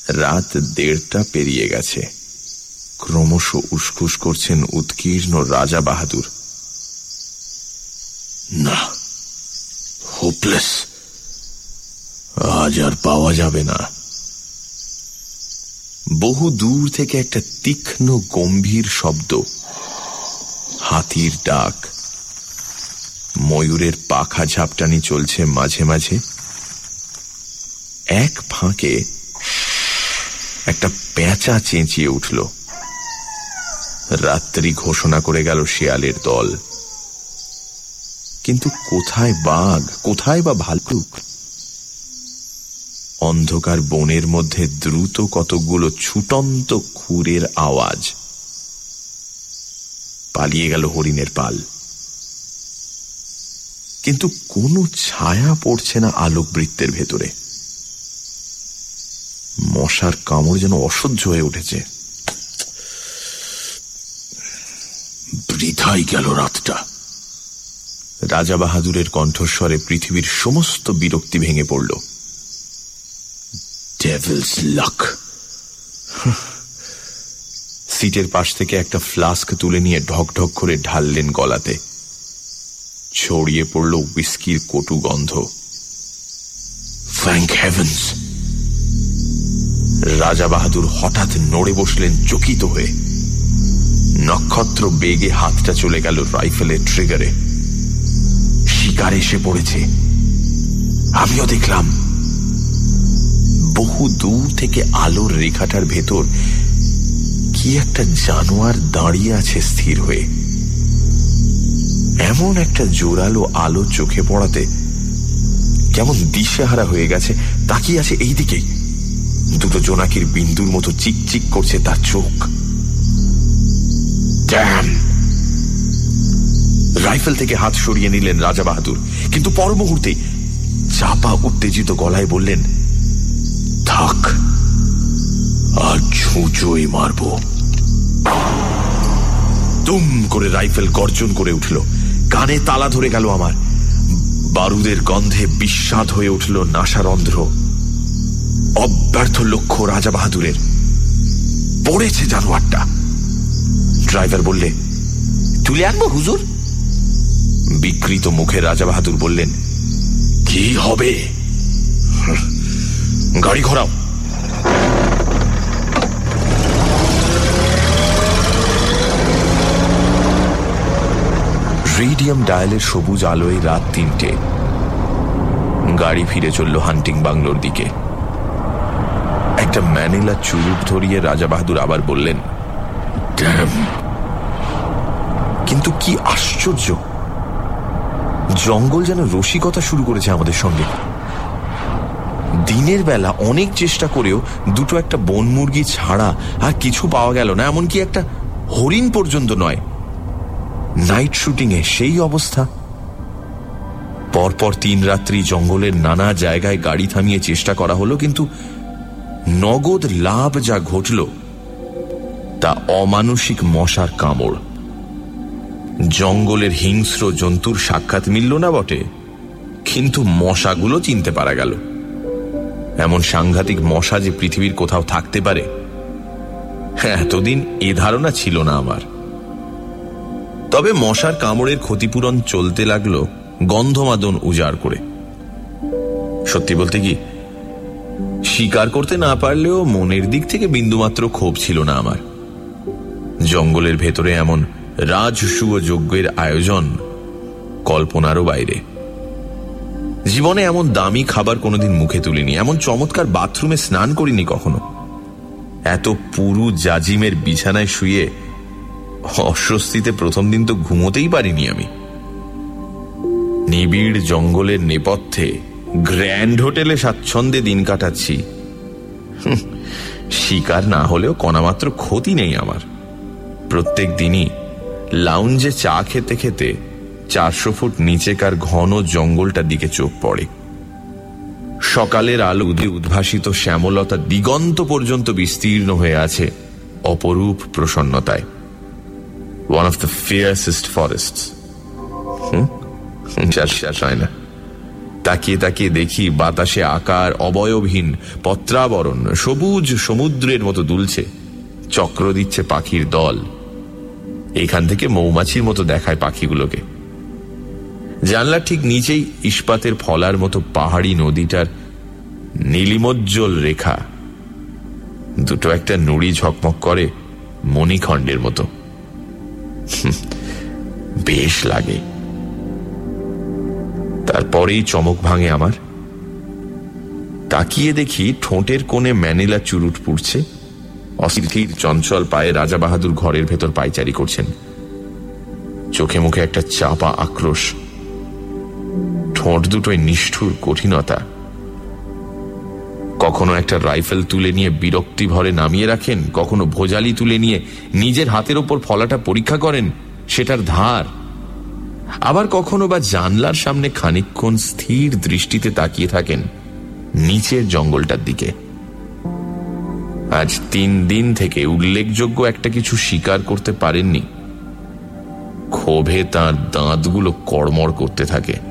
রাত দেড়টা পেরিয়ে গেছে। ক্রমশ উসখুস করছেন উৎকীর্ণ রাজা বাহাদুর। না হোপলেস আজ আর পাওয়া যাবে না। বহু দূর থেকে একটা তীক্ষ্ণ গম্ভীর শব্দ হাতির ডাক। ময়ূরের পাখা ঝাপটানি চলছে মাঝে মাঝে। এক ফাঁকে একটা পেঁচা চেঁচিয়ে উঠল। রাত্রি ঘোষণা করে গেল শিয়ালের দল। কিন্তু কোথায় বাঘ? কোথায় বা ভাল্লুক? অন্ধকার বনের মধ্যে দ্রুত কতকগুলো ছুটন্ত খুরের আওয়াজ। পালিয়ে গেল হরিণের পাল। কিন্তু কোনো ছায়া পড়ছে না আলোক বৃত্তের ভেতরে। মশার কামড় যেন অসহ্য হয়ে উঠেছে। বৃথাই গেল রাতটা। রাজা বাহাদুরের কণ্ঠস্বরে পৃথিবীর সমস্ত বিরক্তি ভেঙে পড়ল। Devil's luck. সিটের পাশ থেকে একটা ফ্লাস্ক তুলে নিয়ে ঢক ঢক করে ঢাললেন গলাতে। ছড়িয়ে পড়ল উইস্কির কটু গন্ধ। থ্যাংক হেভেন্স রাজা বাহাদুর হঠাৎ নড়ে বসলেন চকিত হয়ে। নক্ষত্র বেগে হাতটা চলে গেল রাইফেলের ট্রিগারে শিকার এসে পড়েছে। আমিও দেখলাম। বহু দূর থেকে আলোর রেখাটার ভেতর কি একটা জানোয়ার দাঁড়িয়ে আছে স্থির হয়ে। এমন একটা জোরালো আলো চোখে পড়াতে কেমন দিশেহারা হয়ে গেছে, তাকিয়ে আছে এই দিকেই দুটো জোনাকির বিন্দুর মতো চিকচিক করছে তার চোখ। রাইফেল থেকে হাত সরিয়ে নিলেন রাজা বাহাদুর। কিন্তু পর মুহূর্তে চাপা, উত্তেজিত গলায় বললেন, থাক আর ছুঁচোই মারব। তুম করে রাইফেল গর্জন করে উঠল। কানে তালা ধরে গেল আমার। বারুদের গন্ধে বিস্বাদ হয়ে উঠল নাসারন্ধ্র। অব্যর্থ লক্ষ্য রাজা বাহাদুরের। পড়েছে জানোয়ারটা। ড্রাইভার বললে, তুলে আনব হুজুর? বিকৃত মুখে রাজা বাহাদুর বললেন, কি হবে? গাড়ি ঘোরাও। রেডিয়াম ডায়ালের সবুজ আলোয় রাত তিনটে। গাড়ি ফিরে চলল হান্টিং বাংলোর দিকে। একটা ম্যানিলা চুরুট ধরিয়ে রাজা বাহাদুর আবার বললেন কিন্তু কি আশ্চর্য! জঙ্গল যেন রসিকতা শুরু করেছে আমাদের সঙ্গে। দিনের বেলা অনেক চেষ্টা করেও দুটো একটা বন মুরগি ছাড়া আর কিছু পাওয়া গেল না, এমনকি একটা হরিণ পর্যন্ত নয়। নাইট শুটিংয়ে সেই অবস্থা? পরপর তিন রাত্রি জঙ্গলের নানা জায়গায় গাড়ি থামিয়ে চেষ্টা করা হলো, কিন্তু নগদ লাভ যা ঘটল, তা অমানসিক মশার কামড়। জঙ্গলের হিংস্র জন্তুর সাক্ষাৎ মিলল না বটে, কিন্তু মশাগুলো চিনতে পারা গেল। এমন সাংঘাতিক মশা যে পৃথিবীর কোথাও থাকতে পারে, এতদিন এ ধারণা ছিল না আমার। তবে মশার কামড়ের ক্ষতিপূরণ চলতে লাগল গন্ধমাদন উজাড় করে। সত্যি বলতে কি স্বীকার করতে না পারলেও মনের দিক থেকে বিন্দুমাত্র ক্ষোভ ছিল না আমার। জঙ্গলের ভেতরে এমন রাজসূয় যজ্ঞের আয়োজন কল্পনারও বাইরে। জীবনে এমন দামি খাবার কোনোদিন মুখে তুলিনি, এমন চমৎকার বাথরুমে স্নান করিনি কখনো। এত পুরু জাজিমের বিছানায় শুয়ে অস্বস্তিতে প্রথম দিন তো ঘুমোতেই পারিনি আমি। নিবিড় জঙ্গলের নেপথ্যে গ্র্যান্ড হোটেলে স্বাচ্ছন্দ্যে দিন কাটাচ্ছি। শিকার না হলেও কণামাত্র ক্ষতি নেই আমার। প্রত্যেক দিনই লাউঞ্জে চা খেতে খেতে চারশো ফুট নিচেকার ঘন জঙ্গলটার দিকে চোখ পড়ে। সকালের আলো উদ্ভাসিত শ্যামলতা দিগন্ত পর্যন্ত বিস্তীর্ণ হয়ে আছে অপরূপ প্রসন্নতায়। One of the fiercest forest শ্বাস হয় না তাকিয়ে তাকিয়ে দেখি বাতাসে আকার অবয়বহীন পত্রাবরণ সবুজ সমুদ্রের মতো দুলছে, চক্র দিচ্ছে পাখির দল। এখান থেকে মৌমাছির মতো দেখায় পাখিগুলোকে। জানলা ঠিক নিচেই ইস্পাতের ফলার মতো পাহাড়ি নদীটার নীলিমজ্জ্বল রেখা। দুটো একটা নুড়ি ঝকমক করে মণিখণ্ডের মতো। বেশ লাগে। তারপরেই চমক ভাঙে আমার। তাকিয়ে দেখি ঠোঁটের কোণে ম্যানিলা চুরুট পুড়ছে। অস্থির চঞ্চল পায়ে রাজা বাহাদুর ঘরের ভেতর পাইচারি করছেন। চোখে মুখে একটা চাপা আক্রোশ। ঠোঁট দুটোই নিষ্ঠুর কঠিনতা। কখনো একটা রাইফেল তুলে নিয়ে বিরক্তি ভরে নামিয়ে রাখেন? কখনো ভোজালি তুলে নিয়ে নিজের হাতের ওপর ফলাটা পরীক্ষা করেন? সেটার ধার। আবার কখনো বা জানলার সামনে খানিক্ষণ স্থির দৃষ্টিতে তাকিয়ে থাকেন নিচের জঙ্গলটার দিকে। আজ তিন দিন থেকে উল্লেখযোগ্য একটা কিছু স্বীকার করতে পারেননি। ক্ষোভে তার দাঁতগুলো কড়মড় করতে থাকে।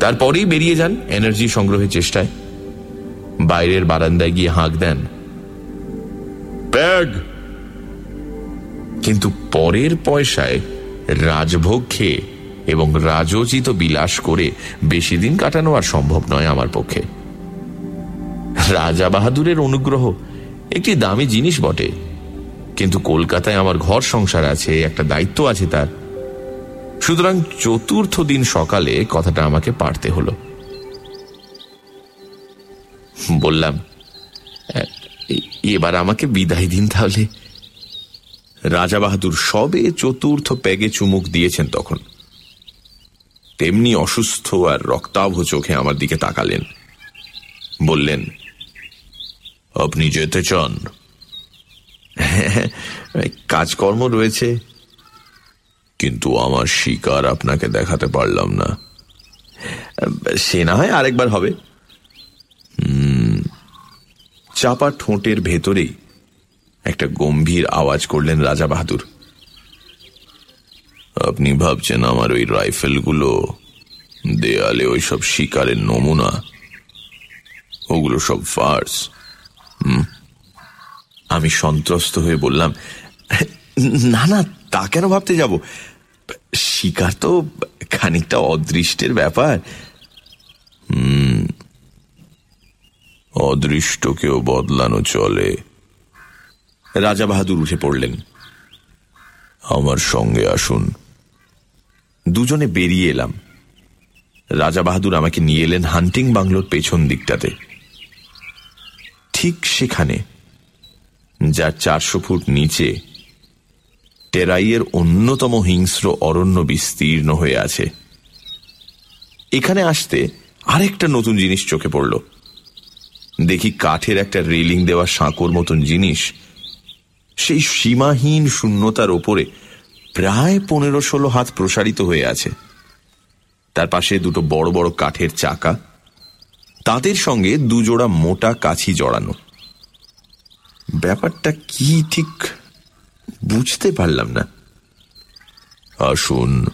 তারপরেই বেরিয়ে যান এনার্জি সংগ্রহের চেষ্টায়। বাইরের বারান্দায় গিয়ে হাঁক দেন। ব্যাগ কিন্তু পরের পয়সায় রাজভোগ খেয়ে এবং রাজোচিত বিলাস করে বেশি দিন কাটানো আর সম্ভব নয় আমার পক্ষে। রাজা বাহাদুরের অনুগ্রহ একটি দামি জিনিস বটে। কিন্তু কলকাতায় আমার ঘর সংসার আছে একটা দায়িত্ব আছে তার। সুতরাং চতুর্থ দিন সকালে কথাটা আমাকে পারতে হলো। বললাম এবার আমাকে বিদায় দিন তাহলে। রাজা বাহাদুর সবে চতুর্থ প্যাগে চুমুক দিয়েছেন তখন। তেমনি অসুস্থ আর রক্তাভ চোখে আমার দিকে তাকালেন। বললেন, আপনি যেতে চান? কাজকর্ম রয়েছে। কিন্তু আমার শিকার আপনাকে দেখাতে পারলাম না। সে না হয় আরেকবার হবে। চাপা ঠোঁটের ভেতরেই একটা গম্ভীর আওয়াজ করলেন রাজা বাহাদুর। আপনি ভাবছেন আমার ওই রাইফেলগুলো দেয়ালে ওই সব শিকারের নমুনা? ওগুলো সব ফার্স। আমি সন্ত্রস্ত হয়ে বললাম, না না তা কেন ভাবতে যাব? শিকার তো খানিকটা অদৃষ্টের ব্যাপার। হুম, অদৃষ্টকেও বদলানো চলে। রাজা বাহাদুর উঠে পড়লেন। আমার সঙ্গে আসুন। দুজনে বেরিয়ে এলাম। রাজা বাহাদুর আমাকে নিয়ে এলেন হান্টিং বাংলোর পেছন দিকটাতে। ঠিক সেখানে যার চারশো ফুট নিচে টেরাইয়ের অন্যতম হিংস্র অরণ্য বিস্তীর্ণ হয়ে আছে। এখানে আসতে আরেকটা নতুন জিনিস চোখে পড়ল। দেখি কাঠের একটা রেলিং দেওয়া সাঁকোর মতন জিনিস। সেই সীমাহীন শূন্যতার ওপরে প্রায় পনেরো ষোলো হাত প্রসারিত হয়ে আছে। তার পাশে দুটো বড় বড় কাঠের চাকা। তাদের সঙ্গে দুজোড়া মোটা কাছি জড়ানো। ব্যাপারটা কি ঠিক বুঝতে পারলাম না। আসুন।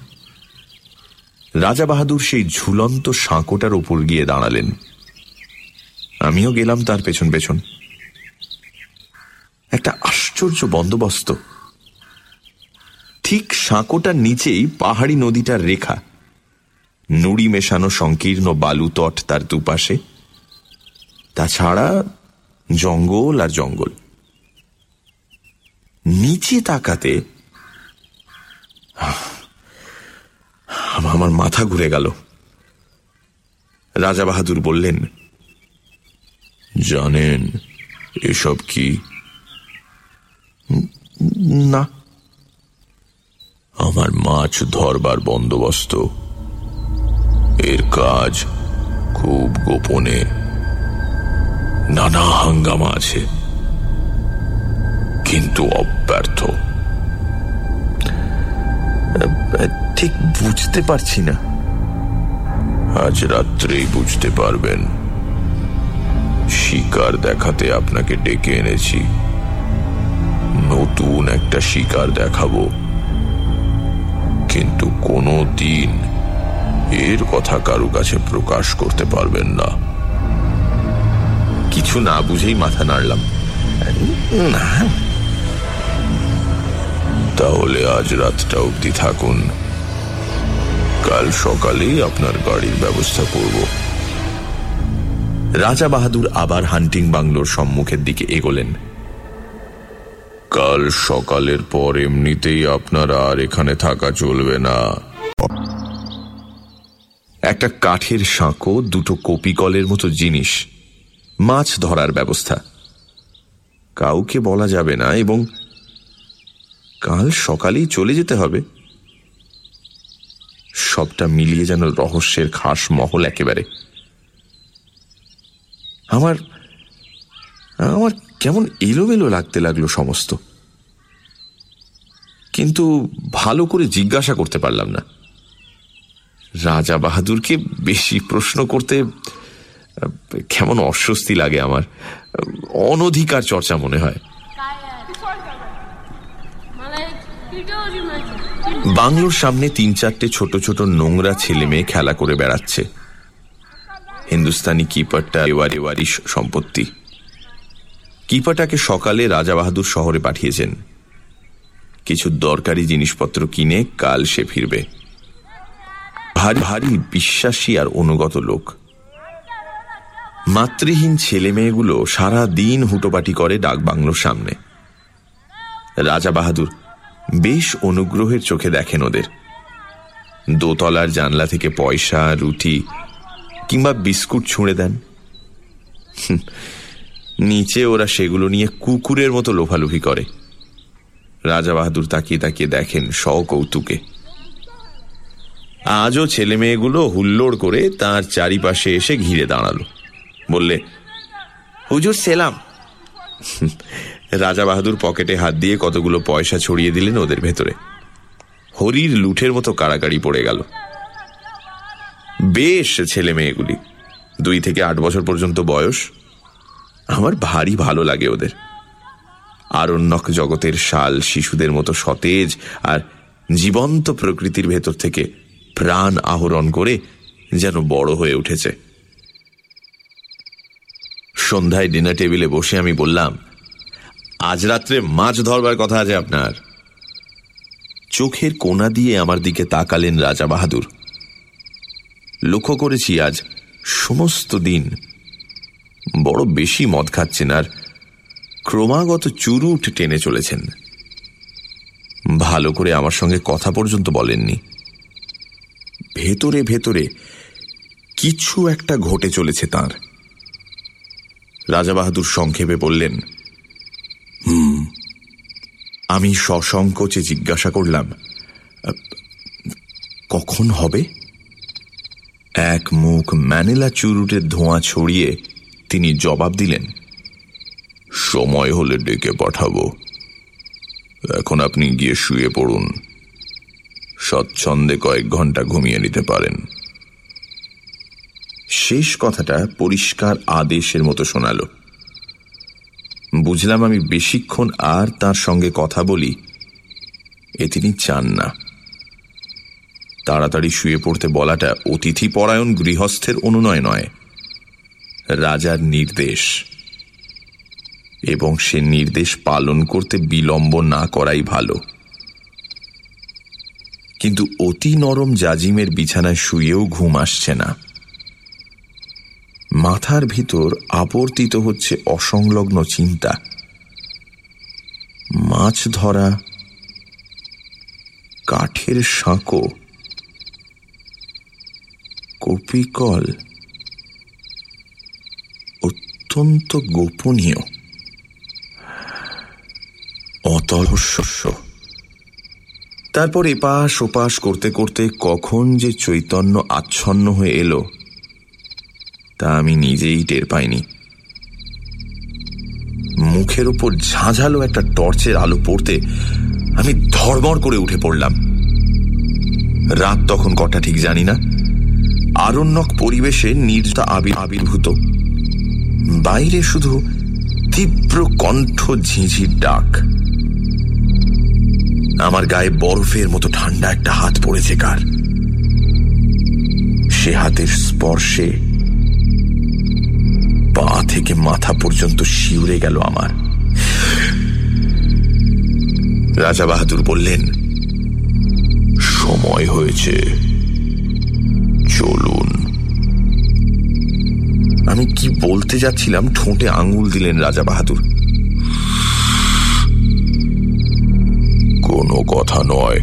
রাজা বাহাদুর সেই ঝুলন্ত সাঁকোটার ওপর গিয়ে দাঁড়ালেন। আমিও গেলাম তার পেছন পেছন। একটা আশ্চর্য বন্দোবস্ত। ঠিক সাঁকোটার নিচেই পাহাড়ি নদীটার রেখা। নুড়ি মেশানো সংকীর্ণ বালু তট তার দুপাশে। তাছাড়া জঙ্গল আর জঙ্গল। নিচে তাকাতে আমার মাথা ঘুরে গেল। রাজা বাহাদুর বললেন, জানেন, এসব কি? না। আমার মাছ ধরবার বন্দোবস্ত। এর কাজ খুব গোপনে। নানা হাঙ্গামা আছে। কিন্তু অব্যর্থ। ঠিক বুঝতে পারছি না। আজ রাত্রেই বুঝতে পারবেন। শিকার দেখাতে আপনাকে ডেকে এনেছি। নতুন একটা শিকার দেখাবো। কিন্তু কোনো দিন এর কথা কারও কাছে প্রকাশ করতে পারবেন না। কিছু না বুঝেই মাথা নাড়লাম। না। তাহলে আজ রাতটা অব্দি থাকুন। কাল সকালেই আপনার গাড়ির ব্যবস্থা করব। রাজা বাহাদুর আবার হান্টিং বাংলোর সম্মুখের দিকে এগোলেন। কাল সকালের পর এমনিতেই আপনার আর এখানে থাকা চলবে না। একটা কাঠের সাঁকো, দুটো কপি কলের মতো জিনিস, মাছ ধরার ব্যবস্থা। কাউকে বলা যাবে না এবং কাল সকালেই চলে যেতে হবে। সবটা মিলিয়ে যেন রহস্যের খাস মহল একেবারে। আমার আমার কেমন এলোমেলো লাগতে লাগল সমস্ত। কিন্তু ভালো করে জিজ্ঞাসা করতে পারলাম না। রাজা বাহাদুরকে বেশি প্রশ্ন করতে কেমন অস্বস্তি লাগে আমার। অনধিকার চর্চা মনে হয়। বাংলোর সামনে তিন চারটে ছোট ছোট নোংরা ছেলে মেয়ে খেলা করে বেড়াচ্ছে। হিন্দুস্তানি কিপারটা এওয়ার এওয়ারি সম্পত্তি। কিপাটাকে সকালে রাজা বাহাদুর শহরে পাঠিয়েছেন। কিছু দরকারি জিনিসপত্র কিনে কাল সে ফিরবে। ভারী ভারী, বিশ্বাসী আর অনুগত লোক। মাতৃহীন ছেলে মেয়েগুলো সারা দিন হুটোপাটি করে ডাক বাংলোর সামনে। রাজা বাহাদুর বেশ অনুগ্রহের চোখে দেখেন ওদের। দোতলার জানলা থেকে পয়সা, রুটি কিংবা বিস্কুট ছুঁড়ে দেন। নিচে ওরা সেগুলো নিয়ে কুকুরের মতো লোফালুফি করে। রাজা বাহাদুর তাকিয়ে তাকিয়ে দেখেন কৌতুকে আজও ছেলে মেয়েগুলো হুল্লোড় করে তার চারিপাশে এসে ঘিরে দাঁড়াল। বললে, হুজুর, সেলাম। রাজা বাহাদুর পকেটে হাত দিয়ে কতগুলো পয়সা ছড়িয়ে দিলেন ওদের ভেতরে। হরির লুঠের মতো কাড়াকাড়ি পড়ে গেল। বেশ, ছেলে মেয়েগুলি। দুই থেকে আট বছর পর্যন্ত বয়স। আমার ভারী ভালো লাগে ওদের। আরণ্যক জগতের শাল শিশুদের মতো সতেজ আর জীবন্ত প্রকৃতির ভেতর থেকে প্রাণ আহরণ করে যেন বড় হয়ে উঠেছে। সন্ধ্যায় ডিনার টেবিলে বসে আমি বললাম আজ রাত্রে মাছ ধরবার কথা আছে আপনার। চোখের কোনা দিয়ে আমার দিকে তাকালেন রাজা বাহাদুর। লক্ষ্য করেছি আজ সমস্ত দিন বড় বেশি মদ খাচ্ছেন আর ক্রমাগত চুরুট টেনে চলেছেন। ভালো করে আমার সঙ্গে কথা পর্যন্ত বলেননি। ভেতরে ভেতরে কিছু একটা ঘটে চলেছে তার। রাজা বাহাদুর সংক্ষেপে বললেন আমি সসংকোচে জিজ্ঞাসা করলাম কখন হবে? এক মুখ ম্যানেলা চুরুটের ধোঁয়া ছড়িয়ে তিনি জবাব দিলেন, সময় হলে ডেকে পাঠাবো। এখন আপনি গিয়ে শুয়ে পড়ুন। স্বচ্ছন্দে কয়েক ঘণ্টা ঘুমিয়ে নিতে পারেন। শেষ কথাটা পরিষ্কার আদেশের মতো শোনাল। বুঝলাম আমি বেশিক্ষণ আর তার সঙ্গে কথা বলি। এ তিনি চান না। তাড়াতাড়ি শুয়ে পড়তে বলাটা অতিথি পরায়ণ গৃহস্থের অনুনয় নয়। রাজার নির্দেশ। এবং সে নির্দেশ পালন করতে বিলম্ব না করাই ভালো। কিন্তু অতি নরম জাজিমের বিছানায় শুয়েও ঘুম আসছে না। মাথার ভিতর আবর্তিত হচ্ছে অসংলগ্ন চিন্তা। মাছ ধরা, কাঠের সাঁকো, কপিকল, অত্যন্ত গোপনীয়, অতলস্য। তারপর এপাশ ওপাশ করতে করতে কখন যে চৈতন্য আচ্ছন্ন হয়ে এলো তা আমি নিজেই টের পাইনি। মুখের উপর ঝাঁঝালো একটা টর্চের আলো পড়তে আমি ধর্মর করে উঠে পড়লাম। রাত তখন কটা ঠিক জানি না। আরণ্যক পরিবেশে নির্জা আবির্ভূত। বাইরে শুধু তীব্র কণ্ঠ, ঝিঝির ডাক। আমার গায়ে বরফের মতো ঠান্ডা একটা হাত পড়েছে কার। সে হাতের স্পর্শে পা থেকে মাথা পর্যন্ত শিউরে গেল আমার। রাজা বাহাদুর বললেন, সময় হয়েছে, চলুন। আমি কি বলতে যাচ্ছিলাম, ঠোঁটে আঙুল দিলেন রাজা বাহাদুর। কোনো কথা নয়।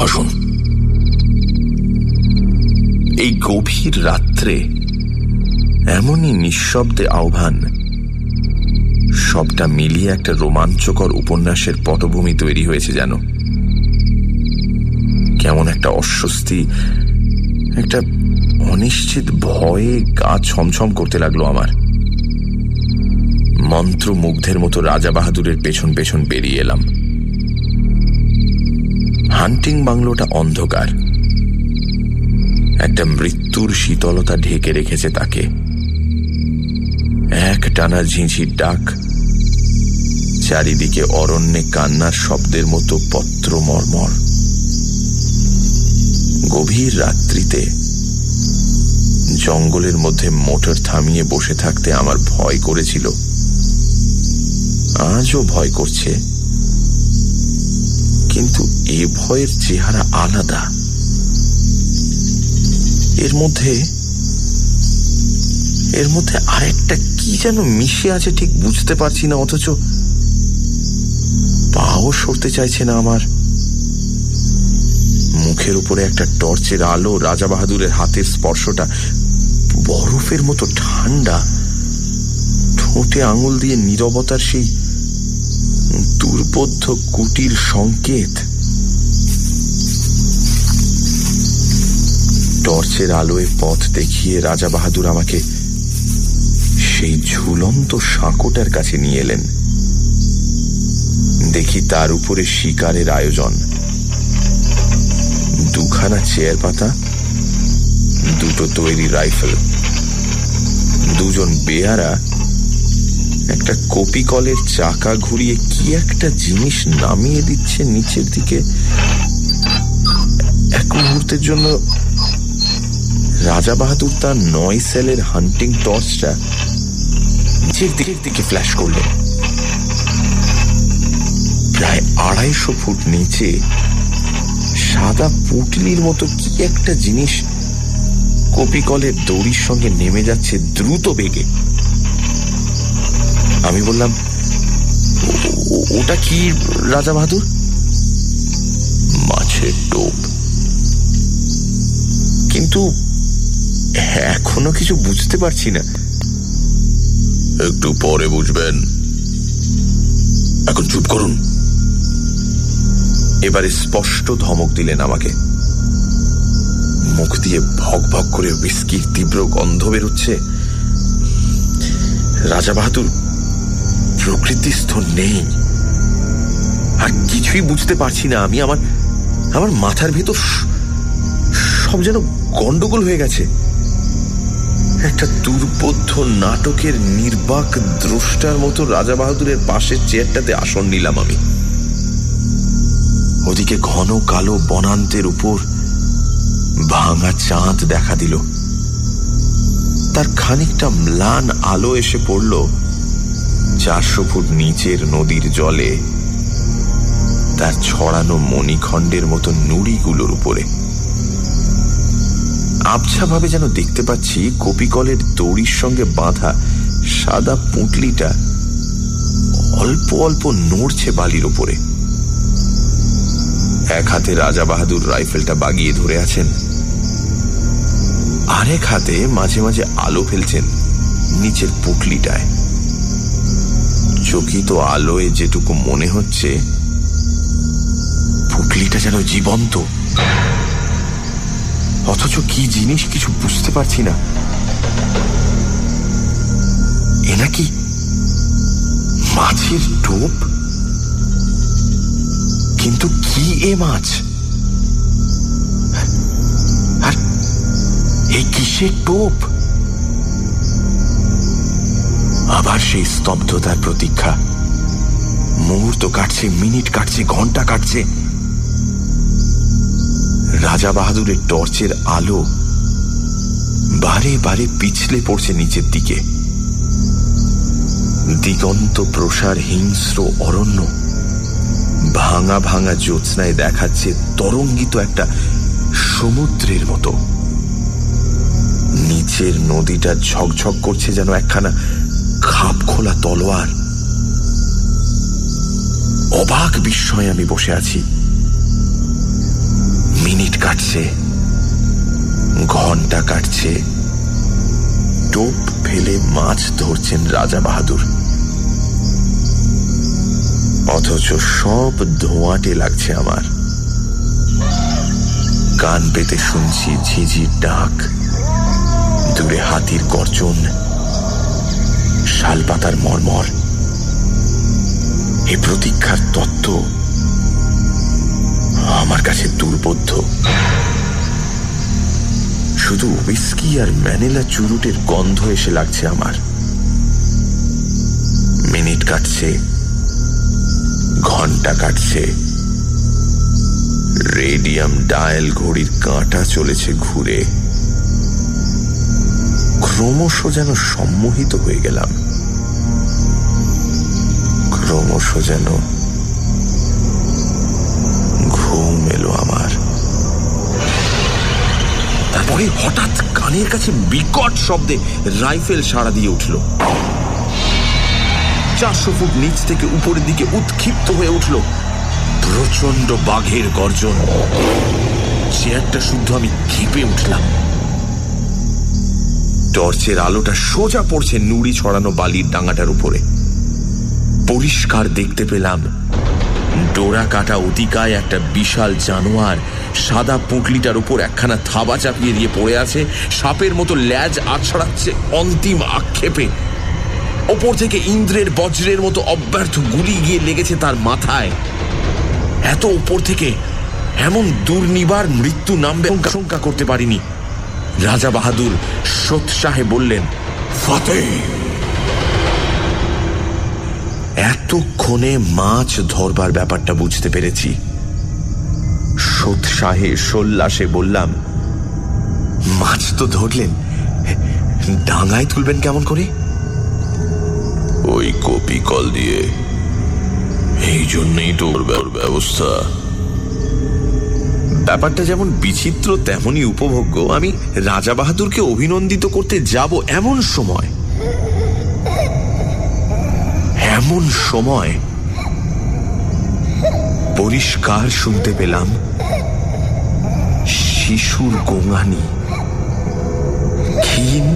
আসুন। এই গভীর রাত্রে এমনই নিঃশব্দে আহ্বান। সবটা মিলিয়ে একটা রোমাঞ্চকর উপন্যাসের পটভূমি তৈরি হয়েছে যেন। কেমন একটা অস্বস্তি, একটা অনিশ্চিত ভয়ে গা ছমছম করতে লাগল আমার। মন্ত্রমুগ্ধের মতো রাজা বাহাদুরের পেছন পেছন বেরিয়ে এলাম। হান্টিং বাংলোটা অন্ধকার। একটা মৃত্যুর শীতলতা ঢেকে রেখেছে তাকে। এক টানা ঝিঁঝির ডাক, চারিদিকে অরণ্যে কান্নার শব্দের মতো পত্র মর্মর। গভীর রাত্রিতে জঙ্গলের মধ্যে মোটর থামিয়ে বসে থাকতে আমার ভয় করেছিল। আজও ভয় করছে। কিন্তু এ ভয়ের চেহারা আলাদা। এর মধ্যে এর মধ্যে আরেকটা কি যেন মিশে আছে ঠিক বুঝতে পারছি না, অথচ পাও সরতে চাইছে না আমার। মুখের উপরে একটা টর্চের আলো, রাজা বাহাদুরের হাতের স্পর্শটা বরফের মতো ঠান্ডা। ঠোঁটে আঙুল দিয়ে নিরবতার সেই দুর্বোধ্য কুটির সংকেত। টর্চের আলোয় পথ দেখিয়ে রাজা বাহাদুর আমাকে সেই ঝুলন্ত সাঁকোটার কাছে নিয়ে এলেন। দেখি তার উপরে শিকারের আয়োজন। দুখানা চেয়ার পাতা, দুটো তৈরি রাইফেল, দুজন বেয়ারা, একটা কপি কলের চাকা ঘুরিয়ে কি একটা জিনিস নামিয়ে দিচ্ছে নিচের দিকে। এক মুহূর্তের জন্য রাজা বাহাদুর তার নয় সেলের হান্টিং টর্চটা নিচের দিকের দিকে ফ্ল্যাশ করল। প্রায় আড়াইশো ফুট নিচে সাদা পুটলির মতো কি একটা জিনিস কপিকলের দড়ির সঙ্গে নেমে যাচ্ছে দ্রুত বেগে। আমি বললাম ওটা কি, রাজা বাহাদুর? মাছের টোপ। কিন্তু এখনও কিছু বুঝতে পারছি না। একটু পরে বুঝবেন। এখন চুপ করুন। এবারে স্পষ্ট ধমক দিলেন আমাকে। মুখ দিয়ে ভক ভক করে বিস্কির তীব্র গন্ধ বেরোচ্ছে। রাজা বাহাদুর, প্রকৃতিস্থ নেই। আর কিছুই বুঝতে পারছি না আমি। আমার আমার মাথার ভেতর সব যেন গন্ডগোল হয়ে গেছে। একটা দুর্বোধ্য নাটকের নির্বাক দ্রষ্টার মতো রাজা বাহাদুরের পাশের চেয়ারটাতে আসন নিলাম আমি। ওদিকে ঘন কালো বনান্তের উপর ভাঙা চাঁদ দেখা দিল। তার খানিকটা ম্লান আলো এসে পড়ল চারশো ফুট নিচের নদীর জলে, তার ছড়ানো মণিখণ্ডের মতো নুড়িগুলোর উপরে। আবছাভাবে যেন দেখতে পাচ্ছি কপিকলের দড়ির সঙ্গে বাঁধা সাদা পুঁটলিটা অল্প অল্প নড়ছে বালির উপরে এক হাতে রাজা বাহাদুর রাইফেলটা বাগিয়ে ধরে আছেন। আরেক হাতে মাঝে মাঝে আলো ফেলছেন নিচের পুটলিটায়। চকিত আলোয় যেটুকু মনে হচ্ছে, পুটলিটা যেন জীবন্ত। অথচ কি জিনিস কিছু বুঝতে পারছি না। এ নাকি মাছের টোপ? কিন্তু কি এ মাছ? আর এই কিসের টোপ? আবার সেই স্তব্ধতার প্রতীক্ষা। মুহূর্ত কাটছে, মিনিট কাটছে, ঘণ্টা কাটছে। রাজা বাহাদুরের টর্চের আলো বারে বারে পিছলে পড়ছে নিচের দিকে। দিগন্ত প্রসার হিংস্র অরণ্য ভাঙা ভাঙা জ্যোৎস্নায় দেখাচ্ছে তরঙ্গিত একটা সমুদ্রের মতো। নিচের নদীটা ঝকঝক করছে যেন একখানা খাপ খোলা তলোয়ার। অবাক বিস্ময়ে আমি বসে আছি। মিনিট কাটছে, ঘণ্টা কাটছে। টোপ ফেলে মাছ ধরছেন রাজা বাহাদুর। অথচ সব ধোঁয়াটে লাগছে আমার। কান পেতে শুনছি ঝিঝির ডাক, দূরে হাতির গর্জন, শালপাতার মর্মর। এ প্রতীক্ষার তত্ত্ব আমার কাছে দুর্বোধ্য। শুধু উইস্কি আর ম্যানেলা চুরুটের গন্ধ এসে লাগছে আমার। মিনিট কাটছে, ঘণ্টা কাটছে। রেডিয়াম ডায়াল ঘড়ির কাঁটা চলেছে ঘুরে। ক্রমশ যেন সম্মোহিত হয়ে গেলাম। ক্রমশ যেন তারপরে হঠাৎ কানের কাছে বিকট শব্দে রাইফেল সাড়া দিয়ে উঠল। চারশো ফুট নিচ থেকে উপরের দিকে উৎক্ষিপ্ত হয়ে উঠল প্রচণ্ড বাঘের গর্জন। চেয়ারটা শুদ্ধ আমি খেপে উঠলাম। টর্চের আলোটা সোজা পড়ছে নুড়ি ছড়ানো বালির ডাঙাটার উপরে। পরিষ্কার দেখতে পেলাম ডোরা কাটা অতিকায় একটা বিশাল জানোয়ার সাদা পুঁটলিটার উপর একখানা থাবা চাপিয়ে দিয়ে পড়ে আছে, সাপের মতো ল্যাজ আছড়াচ্ছে অন্তিম আক্ষেপে। ওপর থেকে ইন্দ্রের বজ্রের মতো অব্যর্থ গুলি গিয়ে লেগেছে তার মাথায়। এত উপর থেকে এমন দুর্নিবার মৃত্যু নামবে আশঙ্কা করতে পারিনি। রাজা বাহাদুর সোৎসাহে বললেন ফতে এতক্ষণে মাছ ধরবার ব্যাপারটা বুঝতে পেরেছি। সোৎসাহে সোল্লাসে বললাম মাছ তো ধরলেন ডাঙায় তুলবেন কেমন করে? ওই কপি কল দিয়ে। এই জন্যই তো ব্যবস্থা। ব্যাপারটা যেমন বিচিত্র তেমনই উপভোগ্য। আমি রাজা বাহাদুরকে অভিনন্দিত করতে যাব এমন সময়। এমন সময় পরিষ্কার শুনতে পেলাম শিশুর গোঙানি। ক্ষীণ,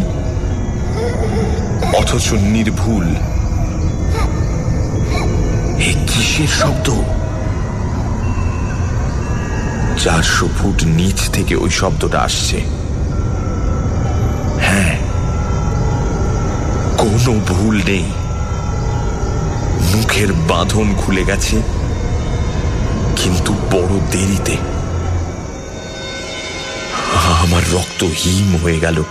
অথচ নির্ভুল। এ কিসের শব্দ? চারশো ফুট নিচ থেকে ওই শব্দটা আসছে। হ্যাঁ কোনো ভুল নেই। মুখের বাঁধন খুলে গেছে, কিন্তু বড় দেরিতে। আমার রক্ত হিম হয়ে গেল।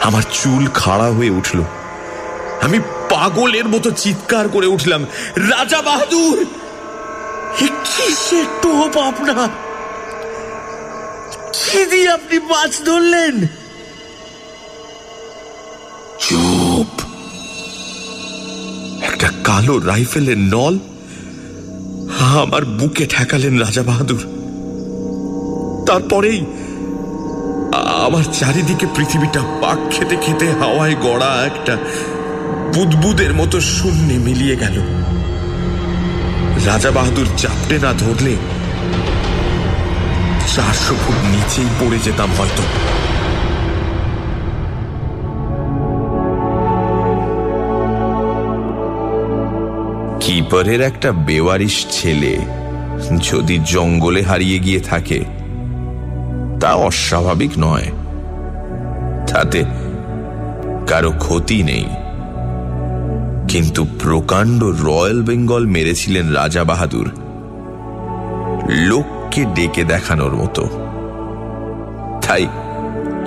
আমার চুল খাড়া হয়ে উঠল। আমি পাগলের মতো চিৎকার করে উঠলাম, রাজা বাহাদুর কিসের টোপ আপনার? কি দিয়ে আপনি মাছ ধরলেন? চুপ। একটা কালো রাইফেলের নল আমার বুকে ঠেকালেন রাজা বাহাদুর। তারপরেই আমার চারিদিকে পৃথিবীটা পাক খেতে খেতে হাওয়ায় গড়া একটা বুদবুদের মতো শূন্যে মিলিয়ে গেল। রাজা বাহাদুর চাপটে না ধরলে চারশো ফুট নিচেই পড়ে যেতাম হয়তো। কিপারের একটা বেওয়ারিশ ছেলে যদি জঙ্গলে হারিয়ে গিয়ে থাকে তা অস্বাভাবিক নয়। তাতে কারও ক্ষতি নেই। কিন্তু প্রকাণ্ড রয়্যাল বেঙ্গল মেরেছিলেন রাজা বাহাদুর। লোককে ডেকে দেখানোর মতো। তাই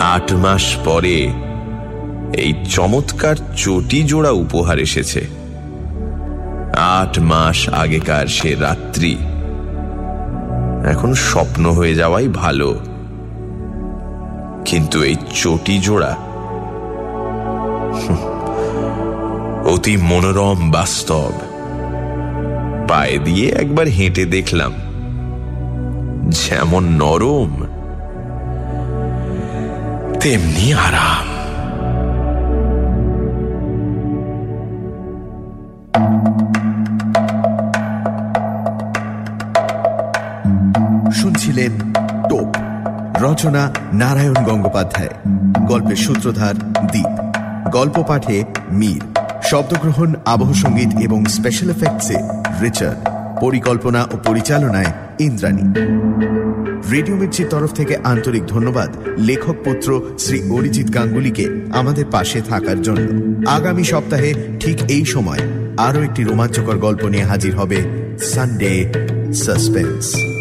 আট মাস পরে এই চমৎকার চটি জোড়া উপহার এসেছে। আট মাস আগেকার সে রাত্রি। এখন স্বপ্ন হয়ে যাওয়াই ভালো। কিন্তু এই চটি জোড়া অতি মনোরম বাস্তব। পায়ে দিয়ে একবার হেঁটে দেখলাম, যেমন নরম, তেমনি আরাম। রচনা নারায়ণ গঙ্গোপাধ্যায়। গল্পের সূত্রধার দ্বীপ গল্প পাঠে মীর। শব্দগ্রহণ, আবহ সংগীত এবং স্পেশাল এফেক্টসে রিচার্ড। পরিকল্পনা ও পরিচালনায় ইন্দ্রাণী। রেডিও মির্চির তরফ থেকে আন্তরিক ধন্যবাদ লেখক পুত্র শ্রী অরিজিৎ গাঙ্গুলিকে আমাদের পাশে থাকার জন্য। আগামী সপ্তাহে ঠিক এই সময় আরও একটি রোমাঞ্চকর গল্প নিয়ে হাজির হবে সানডে সাসপেন্স